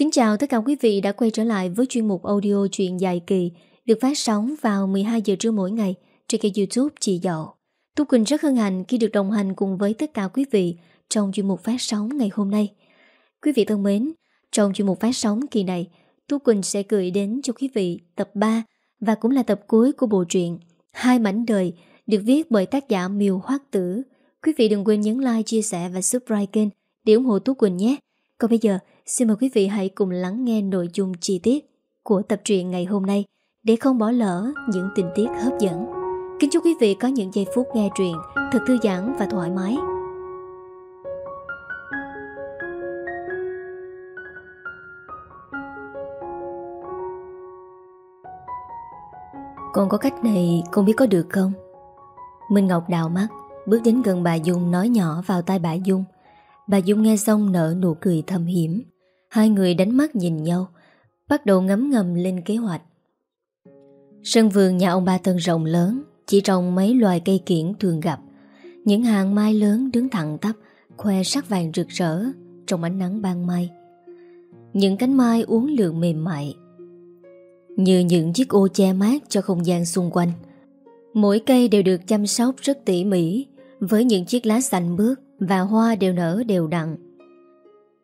Kính chào tất cả quý vị đã quay trở lại với chuyên mục audio truyện dài kỳ được phát sóng vào 12 giờ trưa mỗi ngày trên kênh youtube Chị Dậu. Tú Quỳnh rất hân hạnh khi được đồng hành cùng với tất cả quý vị trong chuyên mục phát sóng ngày hôm nay. Quý vị thân mến, trong chuyên mục phát sóng kỳ này, Tú Quỳnh sẽ gửi đến cho quý vị tập 3 và cũng là tập cuối của bộ truyện Hai mảnh đời được viết bởi tác giả Miêu Hoác Tử. Quý vị đừng quên nhấn like, chia sẻ và subscribe kênh để ủng hộ Tú Quỳnh nhé. Còn bây giờ, xin mời quý vị hãy cùng lắng nghe nội dung chi tiết của tập truyện ngày hôm nay để không bỏ lỡ những tình tiết hấp dẫn. Kính chúc quý vị có những giây phút nghe truyện thật thư giãn và thoải mái. Còn có cách này không biết có được không? Minh Ngọc đào mắt, Bước đến gần bà Dung nói nhỏ vào tai bà Dung Bà Dung nghe xong nở nụ cười thầm hiểm Hai người đánh mắt nhìn nhau, Bắt đầu ngấm ngầm lên kế hoạch. Sân vườn nhà ông ba Tân rộng lớn, Chỉ trồng mấy loài cây kiển thường gặp. Những hàng mai lớn đứng thẳng tắp, Khoe sắc vàng rực rỡ Trong ánh nắng ban mai. Những cánh mai uốn lượn mềm mại, Như những chiếc ô che mát cho không gian xung quanh. Mỗi cây đều được chăm sóc rất tỉ mỉ, Với những chiếc lá xanh bước. Và hoa đều nở đều đặn.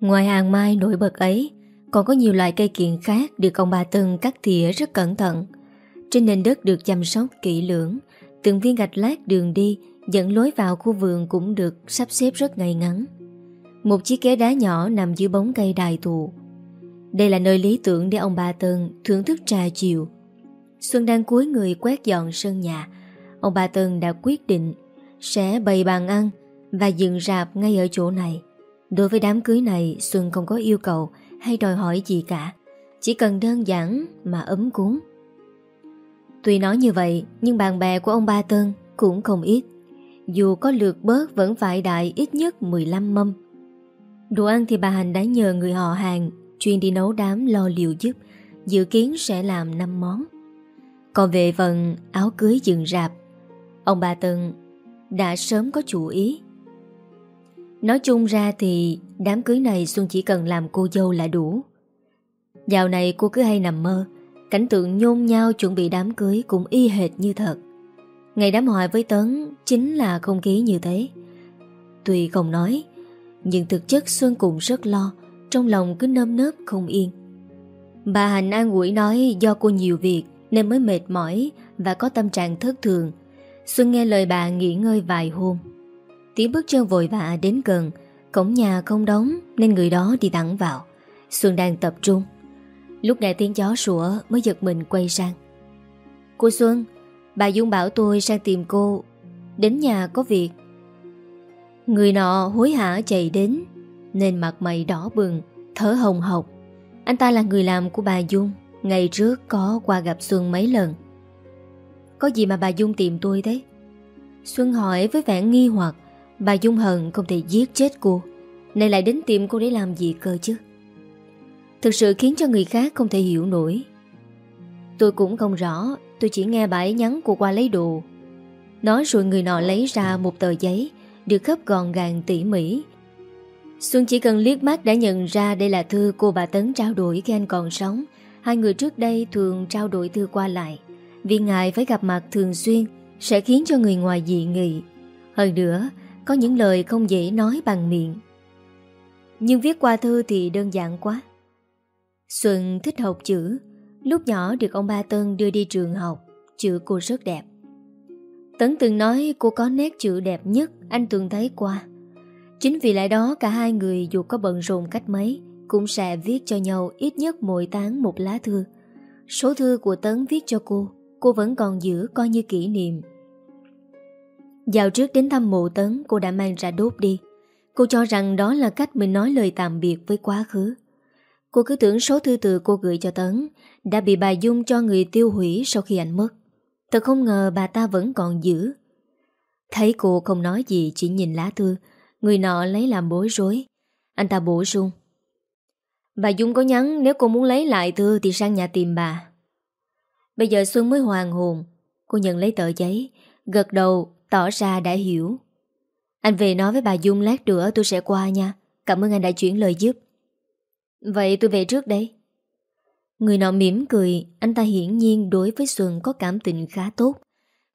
Ngoài hàng mai nổi bật ấy, Còn có nhiều loại cây kiện khác Được ông bà Tân cắt tỉa rất cẩn thận. Trên nền đất được chăm sóc kỹ lưỡng, Từng viên gạch lát đường đi, Dẫn lối vào khu vườn cũng được sắp xếp rất ngay ngắn. Một chiếc ghế đá nhỏ nằm dưới bóng cây đài thụ Đây là nơi lý tưởng để ông bà Tân thưởng thức trà chiều. Xuân đang cuối người quét dọn sân nhà, Ông bà Tân đã quyết định Sẽ bày bàn ăn và dựng rạp ngay ở chỗ này. Đối với đám cưới này, Xuân không có yêu cầu Hay đòi hỏi gì cả, Chỉ cần đơn giản mà ấm cúng. Tuy nói như vậy, Nhưng bạn bè của ông ba Tân Cũng không ít. Dù có lượt bớt vẫn phải đại ít nhất 15 mâm. Đồ ăn thì bà Hành đã nhờ người họ hàng Chuyên đi nấu đám lo liệu giúp, Dự kiến sẽ làm 5 món. Còn về phần áo cưới dựng rạp, Ông bà Tân đã sớm có chủ ý. Nói chung ra thì đám cưới này Xuân chỉ cần làm cô dâu là đủ. Dạo này cô cứ hay nằm mơ, cảnh tượng nhôn nhau chuẩn bị đám cưới cũng y hệt như thật. Ngày đám hỏi với Tấn chính là không khí như thế. Tuy không nói, nhưng thực chất Xuân cũng rất lo, trong lòng cứ nơm nớp không yên. Bà Hành an ủi nói do cô nhiều việc nên mới mệt mỏi và có tâm trạng thất thường Xuân nghe lời bà nghỉ ngơi vài hôm Tiếng bước chân vội vã đến gần. Cổng nhà không đóng, Nên người đó đi thẳng vào. Xuân đang tập trung. Lúc nghe tiếng chó sủa, mới giật mình quay sang. Cô Xuân, Bà Dung bảo tôi sang tìm cô. Đến nhà có việc. Người nọ hối hả chạy đến, Nên mặt mày đỏ bừng, Thở hồng hộc. Anh ta là người làm của bà Dung, Ngày trước có qua gặp Xuân mấy lần. Có gì mà bà Dung tìm tôi thế? Xuân hỏi với vẻ nghi hoặc. Bà Dung hận không thể giết chết cô Này lại đến tìm cô để làm gì cơ chứ? Thực sự khiến cho người khác không thể hiểu nổi. Tôi cũng không rõ, Tôi chỉ nghe bà ấy nhắn cô qua lấy đồ. Nói rồi người nọ lấy ra một tờ giấy, Được gấp gọn gàng tỉ mỉ. Xuân chỉ cần liếc mắt đã nhận ra Đây là thư cô bà Tấn trao đổi khi anh còn sống. Hai người trước đây thường trao đổi thư qua lại. Vì ngại phải gặp mặt thường xuyên, Sẽ khiến cho người ngoài dị nghị. Hơn nữa có những lời không dễ nói bằng miệng. Nhưng viết qua thư thì đơn giản quá. Xuân thích học chữ, Lúc nhỏ được ông ba Tân đưa đi trường học, Chữ cô rất đẹp. Tấn từng nói cô có nét chữ đẹp nhất, Anh từng thấy qua. Chính vì lẽ đó cả hai người dù có bận rộn cách mấy, Cũng sẽ viết cho nhau ít nhất mỗi tháng một lá thư. Số thư của Tấn viết cho cô cô vẫn còn giữ coi như kỷ niệm. Dạo trước đến thăm mộ tấn cô đã mang ra đốt đi. Cô cho rằng đó là cách mình nói lời tạm biệt với quá khứ. Cô cứ tưởng số thư từ cô gửi cho Tấn đã bị bà Dung cho người tiêu hủy sau khi anh mất. Thật không ngờ bà ta vẫn còn giữ. Thấy cô không nói gì chỉ nhìn lá thư, người nọ lấy làm bối rối. Anh ta bổ sung. Bà Dung có nhắn nếu cô muốn lấy lại thư thì sang nhà tìm bà. Bây giờ Xuân mới hoàng hồn Cô nhận lấy tờ giấy Gật đầu tỏ ra đã hiểu. Anh về nói với bà Dung lát nữa tôi sẽ qua nha. Cảm ơn anh đã chuyển lời giúp. Vậy tôi về trước đây. Người nọ mỉm cười, Anh ta hiển nhiên đối với Xuân có cảm tình khá tốt.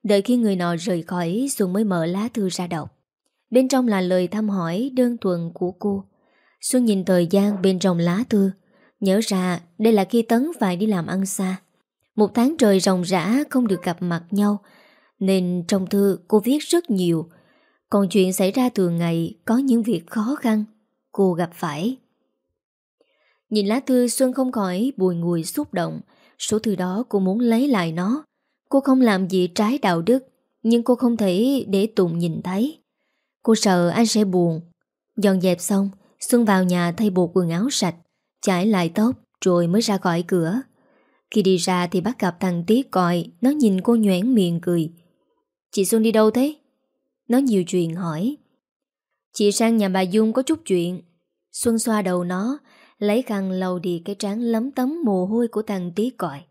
Đợi khi người nọ rời khỏi, Xuân mới mở lá thư ra đọc. Bên trong là lời thăm hỏi đơn thuần của cô. Xuân nhìn thời gian bên trong lá thư, Nhớ ra đây là khi Tấn phải đi làm ăn xa. Một tháng trời ròng rã, không được gặp mặt nhau nên trong thư cô viết rất nhiều. Còn chuyện xảy ra từ ngày Có những việc khó khăn Cô gặp phải. Nhìn lá thư Xuân không khỏi bùi ngùi xúc động. Số thư đó cô muốn lấy lại nó. Cô không làm gì trái đạo đức Nhưng cô không thể để Tùng nhìn thấy. Cô sợ anh sẽ buồn. Dọn dẹp xong Xuân vào nhà thay bộ quần áo sạch Chải lại tóc rồi mới ra khỏi cửa. Khi đi ra thì bắt gặp thằng Tiết còi, Nó nhìn cô nhoảng miệng cười. Chị Xuân đi đâu thế? Nó nhiều chuyện hỏi. Chị sang nhà bà Dung có chút chuyện. Xuân xoa đầu nó, Lấy khăn lau đi cái trán lấm tấm mồ hôi của thằng tí còi.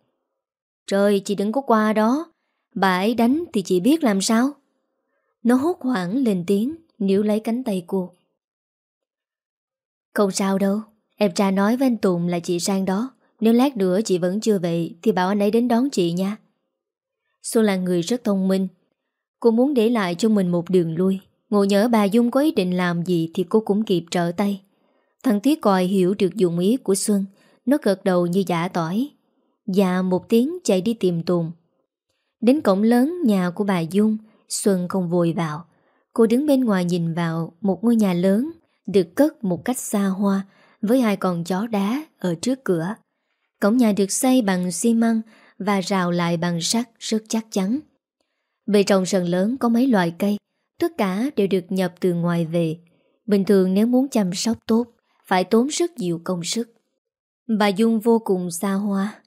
Trời, chị đừng có qua đó. Bà ấy đánh thì chị biết làm sao? Nó hốt hoảng lên tiếng, Níu lấy cánh tay cô. Không sao đâu, Em tra nói với anh Tùng là chị sang đó. Nếu lát nữa chị vẫn chưa về Thì bảo anh ấy đến đón chị nha. Xuân là người rất thông minh Cô muốn để lại cho mình một đường lui. Ngộ nhớ bà Dung có ý định làm gì Thì cô cũng kịp trở tay. Thằng Tuyết còi hiểu được dụng ý của Xuân, Nó gật đầu như giả tỏi. Dạ một tiếng chạy đi tìm Tùng Đến cổng lớn nhà của bà Dung, Xuân không vội vào. Cô đứng bên ngoài nhìn vào Một ngôi nhà lớn, Được cất một cách xa hoa, Với hai con chó đá ở trước cửa. Cổng nhà được xây bằng xi măng Và rào lại bằng sắt rất chắc chắn. Bên trong sân lớn có mấy loại cây, Tất cả đều được nhập từ ngoài về. Bình thường nếu muốn chăm sóc tốt, Phải tốn rất nhiều công sức. Bà Dung vô cùng xa hoa.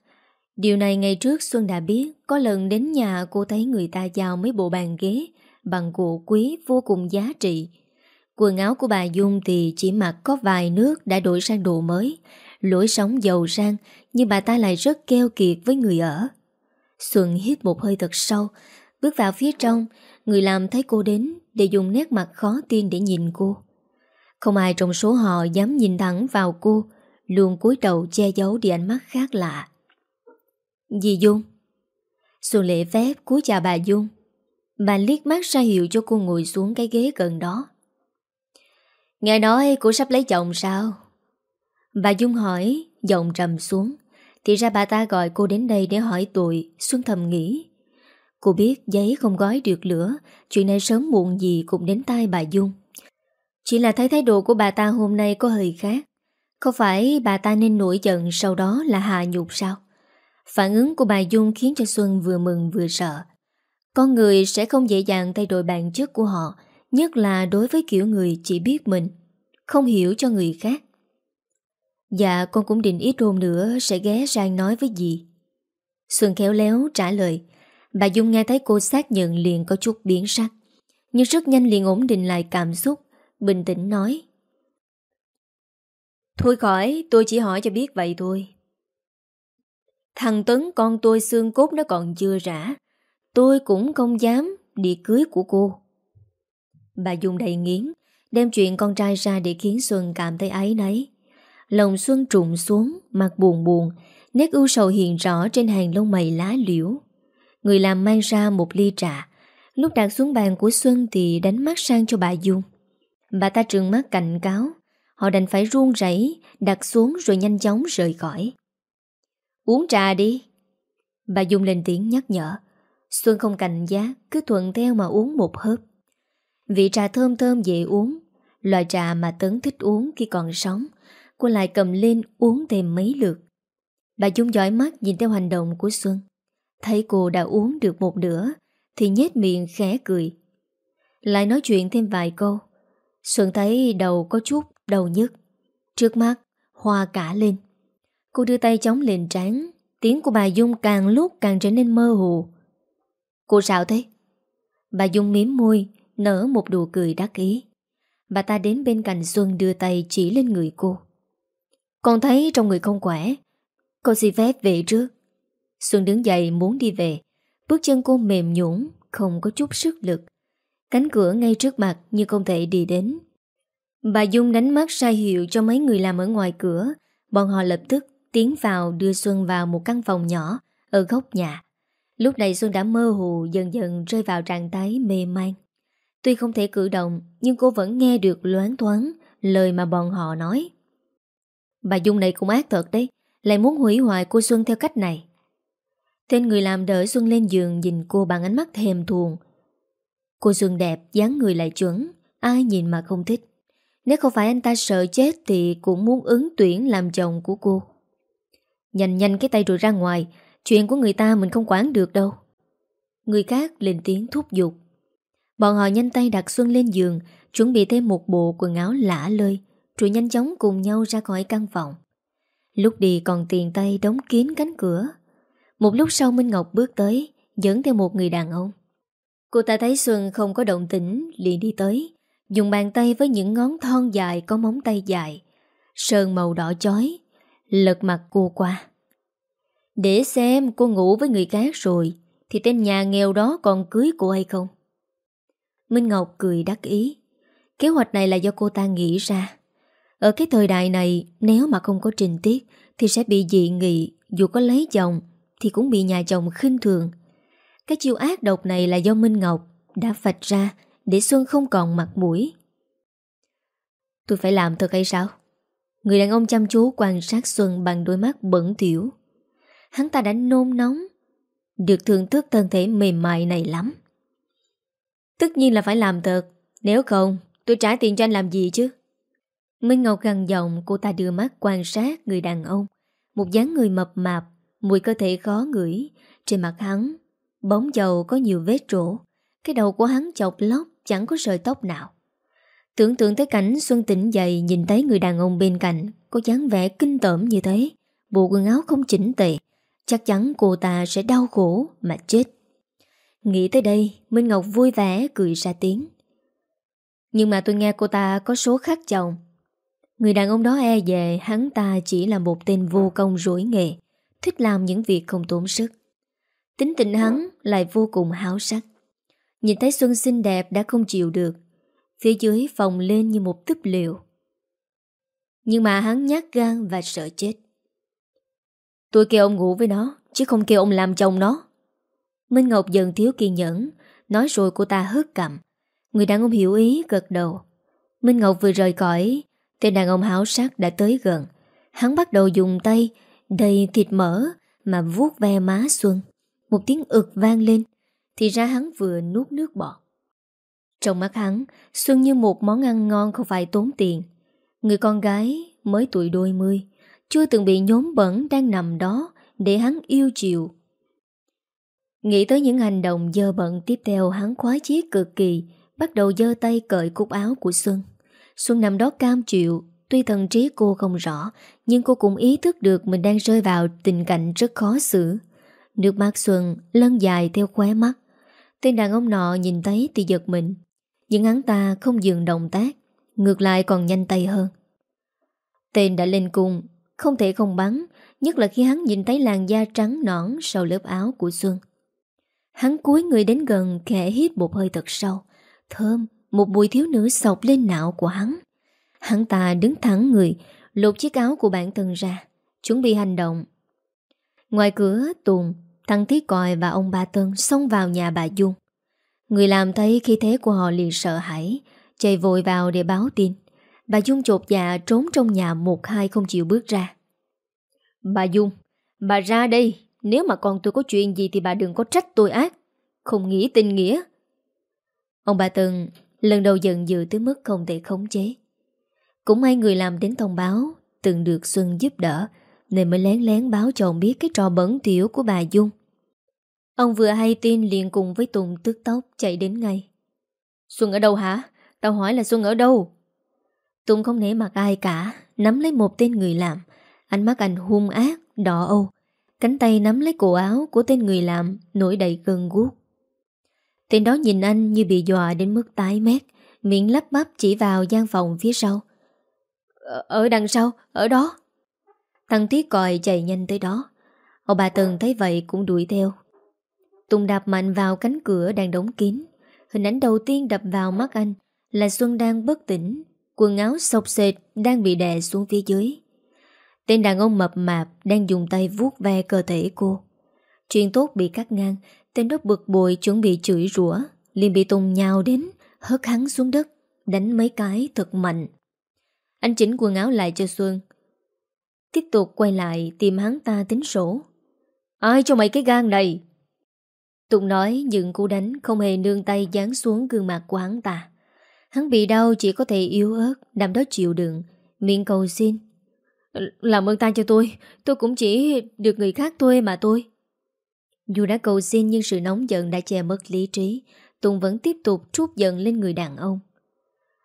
Điều này ngày trước Xuân đã biết, Có lần đến nhà cô thấy người ta giao mấy bộ bàn ghế Bằng gỗ quý vô cùng giá trị. Quần áo của bà Dung thì chỉ mặc có vài nước đã đổi sang đồ mới, Lối sống giàu sang, Nhưng bà ta lại rất keo kiệt với người ở. Xuân hít một hơi thật sâu Bước vào phía trong, Người làm thấy cô đến Để dùng nét mặt khó tin để nhìn cô. Không ai trong số họ dám nhìn thẳng vào cô, Luôn cúi đầu che giấu đi ánh mắt khác lạ. Dì Dung. Xuân lễ phép cúi chào bà Dung. Bà liếc mắt ra hiệu cho cô ngồi xuống cái ghế gần đó. Nghe nói cô sắp lấy chồng sao? Bà Dung hỏi, Giọng trầm xuống. Thì ra bà ta gọi cô đến đây để hỏi tuổi Xuân thầm nghĩ. Cô biết giấy không gói được lửa Chuyện này sớm muộn gì cũng đến tai bà Dung Chỉ là thấy thái độ của bà ta hôm nay có hơi khác Không phải bà ta nên nổi giận Sau đó là hạ nhục sao Phản ứng của bà Dung khiến cho Xuân vừa mừng vừa sợ. Con người sẽ không dễ dàng thay đổi bản chất của họ, nhất là đối với kiểu người chỉ biết mình, không hiểu cho người khác. Dạ con cũng định ít hôm nữa sẽ ghé sang nói với dì. Xuân khéo léo trả lời, bà Dung nghe thấy cô xác nhận liền có chút biến sắc, nhưng rất nhanh liền ổn định lại cảm xúc, bình tĩnh nói. Thôi khỏi, tôi chỉ hỏi cho biết vậy thôi. Thằng Tấn con tôi xương cốt nó còn chưa rã. Tôi cũng không dám đi cưới của cô. Bà Dung đầy nghiến Đem chuyện con trai ra để khiến Xuân cảm thấy ấy nấy Lòng Xuân trụng xuống Mặt buồn buồn Nét ưu sầu hiện rõ trên hàng lông mày lá liễu. Người làm mang ra một ly trà. Lúc đặt xuống bàn của Xuân Thì đánh mắt sang cho bà Dung. Bà ta trừng mắt cảnh cáo. Họ đành phải run rẩy Đặt xuống rồi nhanh chóng rời khỏi. Uống trà đi. Bà Dung lên tiếng nhắc nhở. Xuân không cành giá Cứ thuận theo mà uống một hớp. Vị trà thơm thơm dễ uống. Loại trà mà Tấn thích uống khi còn sống, Cô lại cầm lên uống thêm mấy lượt. Bà Dung dõi mắt nhìn theo hành động của Xuân. Thấy cô đã uống được một nửa, Thì nhếch miệng khẽ cười. Lại nói chuyện thêm vài câu. Xuân thấy đầu có chút đầu nhức. Trước mắt, Hoa cả lên. Cô đưa tay chống lên trán. Tiếng của bà Dung càng lúc càng trở nên mơ hồ. Cô sao thế? Bà Dung miếm môi, Nở một đùa cười đắc ý. Bà ta đến bên cạnh Xuân đưa tay chỉ lên người cô. Con thấy trong người không khỏe. Con xin phép về trước. Xuân đứng dậy muốn đi về Bước chân cô mềm nhũng Không có chút sức lực Cánh cửa ngay trước mặt nhưng không thể đi đến Bà Dung đánh mắt sai hiệu cho mấy người làm ở ngoài cửa Bọn họ lập tức tiến vào đưa Xuân vào một căn phòng nhỏ ở góc nhà. Lúc này Xuân đã mơ hồ dần dần rơi vào trạng thái mê man. Tuy không thể cử động nhưng cô vẫn nghe được loáng thoáng lời mà bọn họ nói. Bà Dung này cũng ác thật đấy, lại muốn hủy hoại cô Xuân theo cách này. Tên người làm đỡ Xuân lên giường nhìn cô bằng ánh mắt thèm thuồng. Cô Xuân đẹp, dáng người lại chuẩn, ai nhìn mà không thích. Nếu không phải anh ta sợ chết thì cũng muốn ứng tuyển làm chồng của cô. Nhanh nhanh cái tay rồi ra ngoài, chuyện của người ta mình không quản được đâu. Người khác lên tiếng thúc giục. Bọn họ nhanh tay đặt Xuân lên giường, chuẩn bị thêm một bộ quần áo lả lơi, rồi nhanh chóng cùng nhau ra khỏi căn phòng. Lúc đi còn tiền tay đóng kín cánh cửa. Một lúc sau Minh Ngọc bước tới, dẫn theo một người đàn ông. Cô ta thấy Xuân không có động tĩnh liền đi tới, dùng bàn tay với những ngón thon dài có móng tay dài, sơn màu đỏ chói, lật mặt cô qua. Để xem cô ngủ với người khác rồi, thì tên nhà nghèo đó còn cưới cô hay không? Minh Ngọc cười đắc ý. Kế hoạch này là do cô ta nghĩ ra. Ở cái thời đại này, nếu mà không có trình tiết, thì sẽ bị dị nghị, dù có lấy chồng, thì cũng bị nhà chồng khinh thường. Cái chiêu ác độc này là do Minh Ngọc đã vạch ra để Xuân không còn mặt mũi. Tôi phải làm thật hay sao? Người đàn ông chăm chú quan sát Xuân bằng đôi mắt bẩn tiểu. Hắn ta đã nôn nóng, được thưởng thức thân thể mềm mại này lắm. Tất nhiên là phải làm thật, nếu không tôi trả tiền cho anh làm gì chứ? Minh Ngọc gần giọng cô ta đưa mắt quan sát người đàn ông. Một dáng người mập mạp, mùi cơ thể khó ngửi. Trên mặt hắn, bóng dầu có nhiều vết rỗ. Cái đầu của hắn chọc lóc, chẳng có sợi tóc nào. Tưởng tượng tới cảnh Xuân tỉnh dậy nhìn thấy người đàn ông bên cạnh có dáng vẻ kinh tởm như thế. Bộ quần áo không chỉnh tệ. Chắc chắn cô ta sẽ đau khổ mà chết. Nghĩ tới đây, Minh Ngọc vui vẻ cười ra tiếng. Nhưng mà tôi nghe cô ta có số khác chồng Người đàn ông đó e về hắn ta chỉ là một tên vô công rối nghề, thích làm những việc không tốn sức. Tính tình hắn lại vô cùng háo sắc. Nhìn thấy Xuân xinh đẹp đã không chịu được, phía dưới phòng lên như một túp liều. Nhưng mà hắn nhát gan và sợ chết. Tôi kêu ông ngủ với nó, chứ không kêu ông làm chồng nó. Minh Ngọc dần thiếu kiên nhẫn, nói rồi cô ta hớt cầm. Người đàn ông hiểu ý gật đầu. Minh Ngọc vừa rời cõi, Tên đàn ông háo sắc đã tới gần Hắn bắt đầu dùng tay Đầy thịt mỡ Mà vuốt ve má Xuân. Một tiếng ực vang lên, Thì ra hắn vừa nuốt nước bọt. Trong mắt hắn, Xuân như một món ăn ngon không phải tốn tiền. Người con gái mới tuổi đôi mươi, Chưa từng bị nhóm bẩn đang nằm đó Để hắn yêu chiều. Nghĩ tới những hành động dơ bận tiếp theo, hắn khoái chí cực kỳ, Bắt đầu dơ tay cởi cúc áo của Xuân. Xuân nằm đó cam chịu, Tuy thần trí cô không rõ nhưng cô cũng ý thức được mình đang rơi vào tình cảnh rất khó xử. Nước mắt Xuân lân dài theo khóe mắt. Tên đàn ông nọ nhìn thấy thì giật mình. Nhưng hắn ta không dừng động tác, Ngược lại còn nhanh tay hơn. Tên đã lên cung, Không thể không bắn, Nhất là khi hắn nhìn thấy làn da trắng nõn Sau lớp áo của Xuân. Hắn cúi người đến gần, khẽ hít một hơi thật sâu. Thơm, một mùi thiếu nữ sọc lên não của hắn. Hắn ta đứng thẳng người Lột chiếc áo của bản thân ra. Chuẩn bị hành động. Ngoài cửa, Tùng, Thằng Thiết Còi và ông Ba Tân xông vào nhà bà Dung. Người làm thấy khi thế của họ liền sợ hãi, Chạy vội vào để báo tin. Bà Dung chột dạ trốn trong nhà một hai không chịu bước ra. Bà Dung, Bà ra đây. Nếu mà con tôi có chuyện gì thì bà đừng có trách tôi ác. Không nghĩ tình nghĩa. Ông bà Tân Lần đầu giận dữ tới mức không thể khống chế. Cũng may người làm đến thông báo Từng được Xuân giúp đỡ Nên mới lén lén báo cho ông biết Cái trò bẩn tiểu của bà Dung. Ông vừa hay tin liền cùng với Tùng tức tốc chạy đến ngay. Xuân ở đâu hả? Tao hỏi là Xuân ở đâu? Tùng không nể mặt ai cả Nắm lấy một tên người làm. Ánh mắt anh hung ác, đỏ âu. Cánh tay nắm lấy cổ áo của tên người làm Nổi đầy gân guốc. Tên đó nhìn anh như bị dọa đến mức tái mét Miệng lắp bắp chỉ vào gian phòng phía sau Ờ, ở, đằng sau, ở đó. Thằng Tiết còi chạy nhanh tới đó. Ông bà Tần thấy vậy cũng đuổi theo. Tùng đạp mạnh vào cánh cửa đang đóng kín. Hình ảnh đầu tiên đập vào mắt anh Là Xuân đang bất tỉnh Quần áo sọc sệt đang bị đè xuống phía dưới. Tên đàn ông mập mạp đang dùng tay vuốt ve cơ thể cô. Chuyện tốt bị cắt ngang, tên đó bực bội chuẩn bị chửi rủa liền bị Tùng nhào đến, hất hắn xuống đất, đánh mấy cái thật mạnh. Anh chỉnh quần áo lại cho Xuân. Tiếp tục quay lại tìm hắn ta tính sổ. Ai cho mày cái gan này? Tùng nói những cú đánh không hề nương tay dán xuống gương mặt của hắn ta. Hắn bị đau chỉ có thể yếu ớt, nằm đó chịu đựng, miệng cầu xin. Làm ơn ta cho tôi, tôi cũng chỉ được người khác thuê mà tôi. Dù đã cầu xin nhưng sự nóng giận đã che mất lý trí, Tùng vẫn tiếp tục trút giận lên người đàn ông.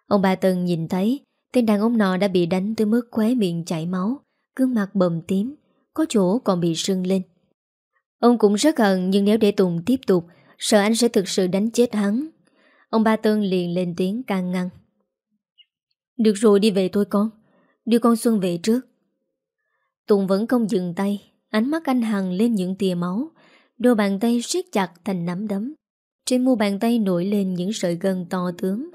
Ông bà Tân nhìn thấy, tên đàn ông nọ đã bị đánh tới mức khóe miệng chảy máu, gương mặt bầm tím, có chỗ còn bị sưng lên. Ông cũng rất hận nhưng nếu để Tùng tiếp tục, sợ anh sẽ thực sự đánh chết hắn. Ông ba Tân liền lên tiếng can ngăn. Được rồi đi về thôi con, đưa con Xuân về trước. Tùng vẫn không dừng tay, ánh mắt anh hằng lên những tia máu, đôi bàn tay siết chặt thành nắm đấm. Trên mu bàn tay nổi lên những sợi gân to tướng.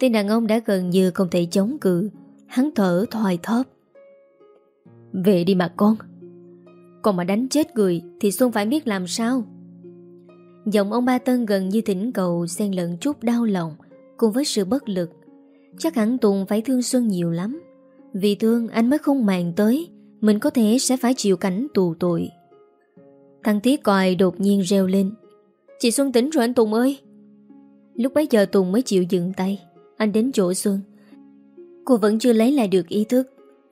Tên đàn ông đã gần như không thể chống cự, hắn thở thoài thóp. Về đi mà con. Còn mà đánh chết người Thì Xuân phải biết làm sao? Giọng ông Ba Tân gần như thỉnh cầu xen lẫn chút đau lòng Cùng với sự bất lực. Chắc hẳn Tùng phải thương Xuân nhiều lắm. Vì thương anh mới không màng tới. Mình có thể sẽ phải chịu cảnh tù tội. Thằng tí còi đột nhiên reo lên. Chị Xuân tỉnh rồi anh Tùng ơi. Lúc bấy giờ Tùng mới chịu dừng tay. Anh đến chỗ Xuân. Cô vẫn chưa lấy lại được ý thức.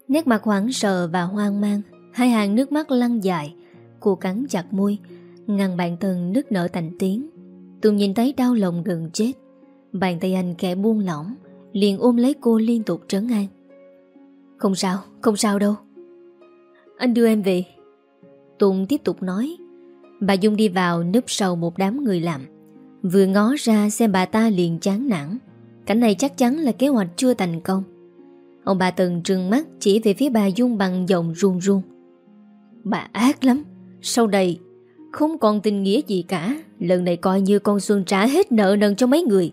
Nét mặt hoảng sợ và hoang mang Hai hàng nước mắt lăn dài. Cô cắn chặt môi Ngăn bạn thân nức nở thành tiếng. Tùng nhìn thấy đau lòng gần chết. Bàn tay anh kẻ buông lỏng Liền ôm lấy cô liên tục trấn an. Không sao, không sao đâu. Anh đưa em về. Tùng tiếp tục nói. Bà Dung đi vào núp sau một đám người làm Vừa ngó ra xem bà ta liền chán nản. Cảnh này chắc chắn là kế hoạch chưa thành công. Ông bà từng trừng mắt chỉ về phía bà Dung bằng giọng run run. Bà ác lắm. Sau đây, Không còn tình nghĩa gì cả. Lần này coi như con Xuân trả hết nợ nần cho mấy người.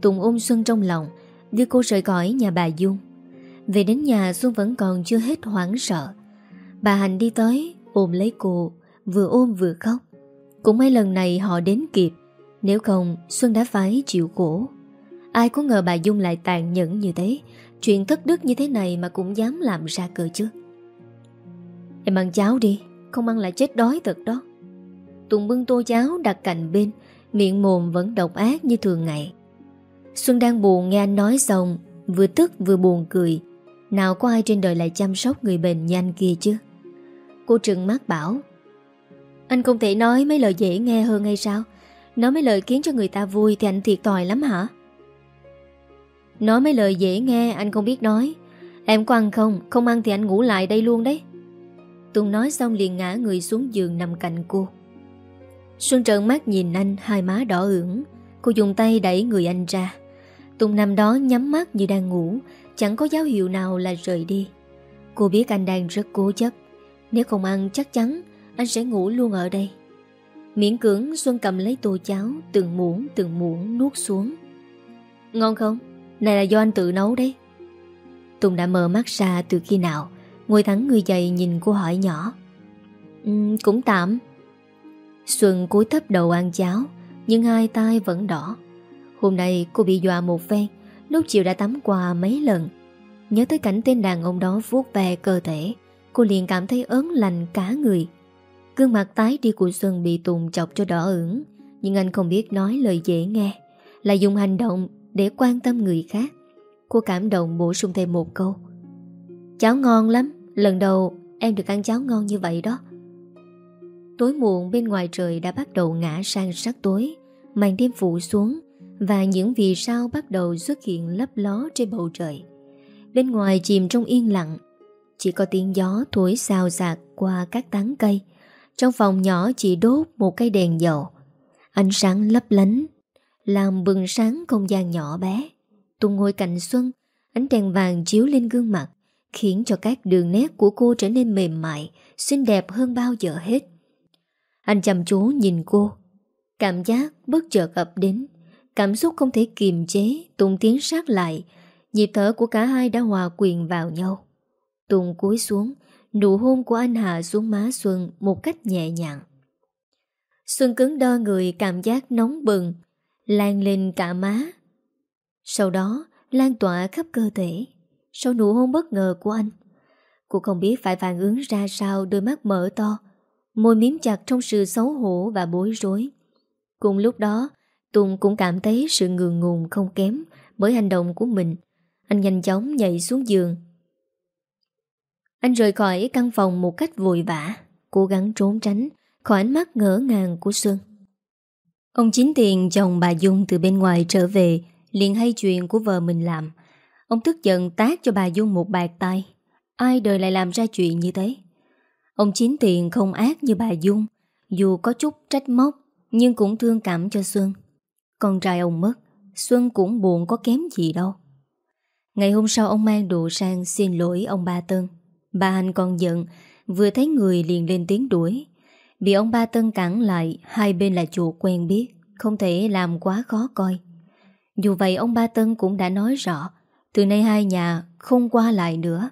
Tùng ôm Xuân trong lòng, Đưa cô rời khỏi nhà bà Dung. Về đến nhà, Xuân vẫn còn chưa hết hoảng sợ. Bà Hành đi tới, Ôm lấy cô, Vừa ôm vừa khóc. Cũng may lần này họ đến kịp, Nếu không Xuân đã phải chịu khổ. Ai có ngờ bà Dung lại tàn nhẫn như thế. Chuyện thất đức như thế này mà cũng dám làm ra cơ chứ. Em ăn cháo đi, Không ăn lại chết đói thật đó. Tùng bưng tô cháo đặt cạnh bên, Miệng mồm vẫn độc ác như thường ngày. Xuân đang buồn nghe anh nói xong, Vừa tức vừa buồn cười. Nào có ai trên đời lại chăm sóc người bệnh như anh kia chứ? Cô trừng mắt bảo, Anh không thể nói mấy lời dễ nghe hơn hay sao? Nói mấy lời khiến cho người ta vui Thì anh thiệt tòi lắm hả? Nói mấy lời dễ nghe, anh không biết nói. Em có ăn không? Không ăn thì anh ngủ lại đây luôn đấy. Tùng nói xong liền ngã người xuống giường nằm cạnh cô. Xuân trợn mắt nhìn anh, Hai má đỏ ửng. Cô dùng tay đẩy người anh ra. Tùng nằm đó nhắm mắt như đang ngủ, Chẳng có dấu hiệu nào là rời đi. Cô biết anh đang rất cố chấp. Nếu không ăn, chắc chắn Anh sẽ ngủ luôn ở đây. Miễn cưỡng, Xuân cầm lấy tô cháo, Từng muỗng từng muỗng nuốt xuống. Ngon không? Này là do anh tự nấu đấy. Tùng đã mở mắt ra từ khi nào Ngồi thẳng người dậy nhìn cô hỏi nhỏ. Um, Cũng tạm. Xuân cúi thấp đầu ăn cháo Nhưng hai tay vẫn đỏ. Hôm nay cô bị dọa một phen Lúc chiều đã tắm qua mấy lần. Nhớ tới cảnh tên đàn ông đó vuốt ve cơ thể Cô liền cảm thấy ớn lành cả người. Gương mặt tái đi của Xuân bị Tùng chọc cho đỏ ửng Nhưng anh không biết nói lời dễ nghe Là dùng hành động để quan tâm người khác. Cô cảm động bổ sung thêm một câu. Cháo ngon lắm, Lần đầu em được ăn cháo ngon như vậy đó. Tối muộn bên ngoài trời đã bắt đầu ngã sang sắc tối. Màn đêm phủ xuống Và những vì sao bắt đầu xuất hiện lấp ló trên bầu trời. Bên ngoài chìm trong yên lặng. Chỉ có tiếng gió thổi xào xạc qua các tán cây. Trong phòng nhỏ chỉ đốt một cây đèn dầu. Ánh sáng lấp lánh làm bừng sáng không gian nhỏ bé. Tùng ngồi cạnh Xuân Ánh đèn vàng chiếu lên gương mặt khiến cho các đường nét của cô trở nên mềm mại, xinh đẹp hơn bao giờ hết. Anh chăm chú nhìn cô, cảm giác bất chợt ập đến, cảm xúc không thể kiềm chế, Tùng tiến sát lại, nhịp thở của cả hai đã hòa quyền vào nhau. Tùng cúi xuống Nụ hôn của anh hạ xuống má Xuân Một cách nhẹ nhàng. Xuân cứng đơ người cảm giác nóng bừng. Lan lên cả má. Sau đó, Lan tỏa khắp cơ thể. Sau nụ hôn bất ngờ của anh, Cô không biết phải phản ứng ra sao, Đôi mắt mở to, Môi miếm chặt trong sự xấu hổ và bối rối. Cùng lúc đó, Tùng cũng cảm thấy sự ngường ngùng không kém Bởi hành động của mình. Anh nhanh chóng nhảy xuống giường. Anh rời khỏi căn phòng một cách vội vã, Cố gắng trốn tránh Khỏi ánh mắt ngỡ ngàng của Xuân Ông chính tiền chồng bà Dung từ bên ngoài trở về, liền hay chuyện của vợ mình làm. Ông tức giận tác cho bà Dung một bạc tay. Ai đời lại làm ra chuyện như thế? Ông chính tiền không ác như bà Dung, Dù có chút trách móc, Nhưng cũng thương cảm cho Xuân. Con trai ông mất, Xuân cũng buồn có kém gì đâu. Ngày hôm sau ông mang đồ sang xin lỗi ông ba Tân. Bà Hành còn giận, Vừa thấy người liền lên tiếng đuổi. Bị ông ba Tân cản lại, Hai bên là chủ quen biết, Không thể làm quá khó coi. Dù vậy, ông ba Tân cũng đã nói rõ, Từ nay hai nhà không qua lại nữa.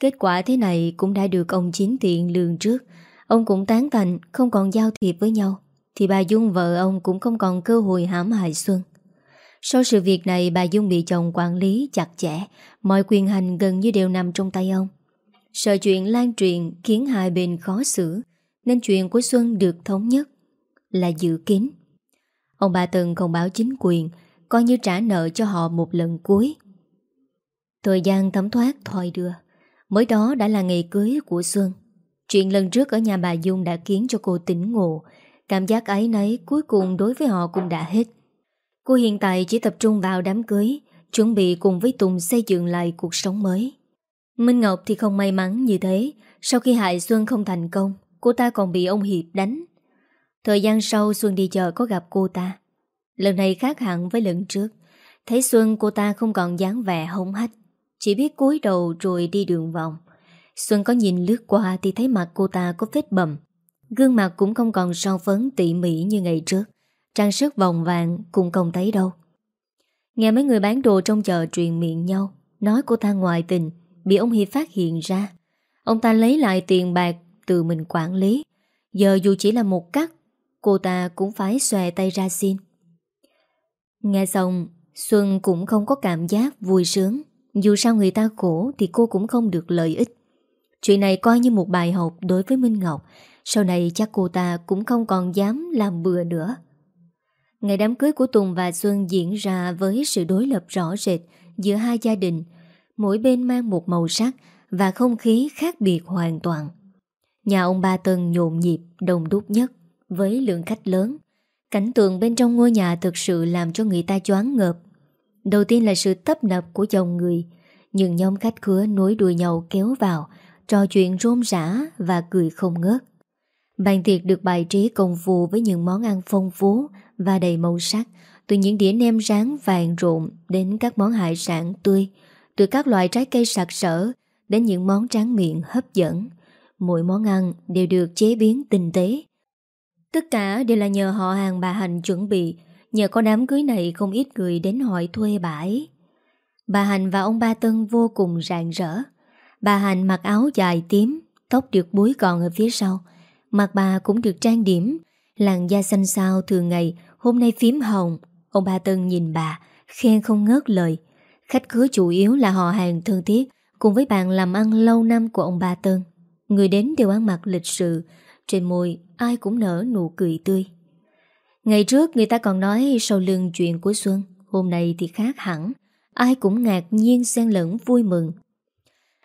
Kết quả thế này cũng đã được ông chính tiện lường trước. Ông cũng tán thành, không còn giao thiệp với nhau, Thì bà Dung vợ ông cũng không còn cơ hội hãm hại Xuân. Sau sự việc này, bà Dung bị chồng quản lý chặt chẽ, Mọi quyền hành gần như đều nằm trong tay ông. Sợ chuyện lan truyền khiến hai bên khó xử. Nên chuyện của Xuân được thống nhất Là dự kiến. Ông bà Từng không báo chính quyền, Coi như trả nợ cho họ một lần cuối. Thời gian thấm thoát thoi đưa, Mới đó đã là ngày cưới của Xuân. Chuyện lần trước ở nhà bà Dung đã khiến cho cô tỉnh ngộ. Cảm giác ấy nấy cuối cùng đối với họ cũng đã hết. Cô hiện tại chỉ tập trung vào đám cưới, Chuẩn bị cùng với Tùng xây dựng lại cuộc sống mới. Minh Ngọc thì không may mắn như thế. Sau khi hại Xuân không thành công Cô ta còn bị ông Hiệp đánh. Thời gian sau Xuân đi chợ có gặp cô ta. Lần này khác hẳn với lần trước. Thấy Xuân, cô ta không còn dáng vẻ hống hách. Chỉ biết cúi đầu rồi đi đường vòng. Xuân có nhìn lướt qua Thì thấy mặt cô ta có vết bầm. Gương mặt cũng không còn son phấn tỉ mỉ như ngày trước. Trang sức vòng vàng cũng không thấy đâu. Nghe mấy người bán đồ trong chợ truyền miệng nhau, Nói cô ta ngoại tình, Bị ông Hiệp phát hiện ra. Ông ta lấy lại tiền bạc từ mình quản lý. Giờ dù chỉ là một cắt, Cô ta cũng phải xòe tay ra xin. Nghe xong, Xuân cũng không có cảm giác vui sướng. Dù sao người ta khổ thì cô cũng không được lợi ích. Chuyện này coi như một bài học đối với Minh Ngọc. Sau này chắc cô ta cũng không còn dám làm bừa nữa. Ngày đám cưới của Tùng và Xuân diễn ra với sự đối lập rõ rệt giữa hai gia đình. Mỗi bên mang một màu sắc và không khí khác biệt hoàn toàn. Nhà ông Ba Tân nhộn nhịp, đông đúc nhất với lượng khách lớn. Cảnh tượng bên trong ngôi nhà thực sự làm cho người ta choáng ngợp. Đầu tiên là sự tấp nập của dòng người Nhưng nhóm khách khứa nối đuôi nhau kéo vào Trò chuyện rôm rã và cười không ngớt. Bàn tiệc được bài trí công phu với những món ăn phong phú và đầy màu sắc Từ những đĩa nem rán vàng rộn đến các món hải sản tươi Từ các loại trái cây sặc sỡ đến những món tráng miệng hấp dẫn. Mỗi món ăn đều được chế biến tinh tế. Tất cả đều là nhờ họ hàng bà Hành chuẩn bị. Nhờ có đám cưới này không ít người đến hỏi thuê bà ấy. Bà Hành và ông Ba Tân vô cùng rạng rỡ. Bà Hành mặc áo dài tím, Tóc được búi gọn ở phía sau. Mặt bà cũng được trang điểm. Làn da xanh xao thường ngày, Hôm nay phím hồng. Ông Ba Tân nhìn bà, Khen không ngớt lời. Khách khứa chủ yếu là họ hàng thân thiết, Cùng với bạn làm ăn lâu năm của ông Ba Tân. Người đến đều ăn mặc lịch sự, Trên môi ai cũng nở nụ cười tươi. Ngày trước người ta còn nói sau lưng chuyện của Xuân, Hôm nay thì khác hẳn, Ai cũng ngạc nhiên xen lẫn vui mừng.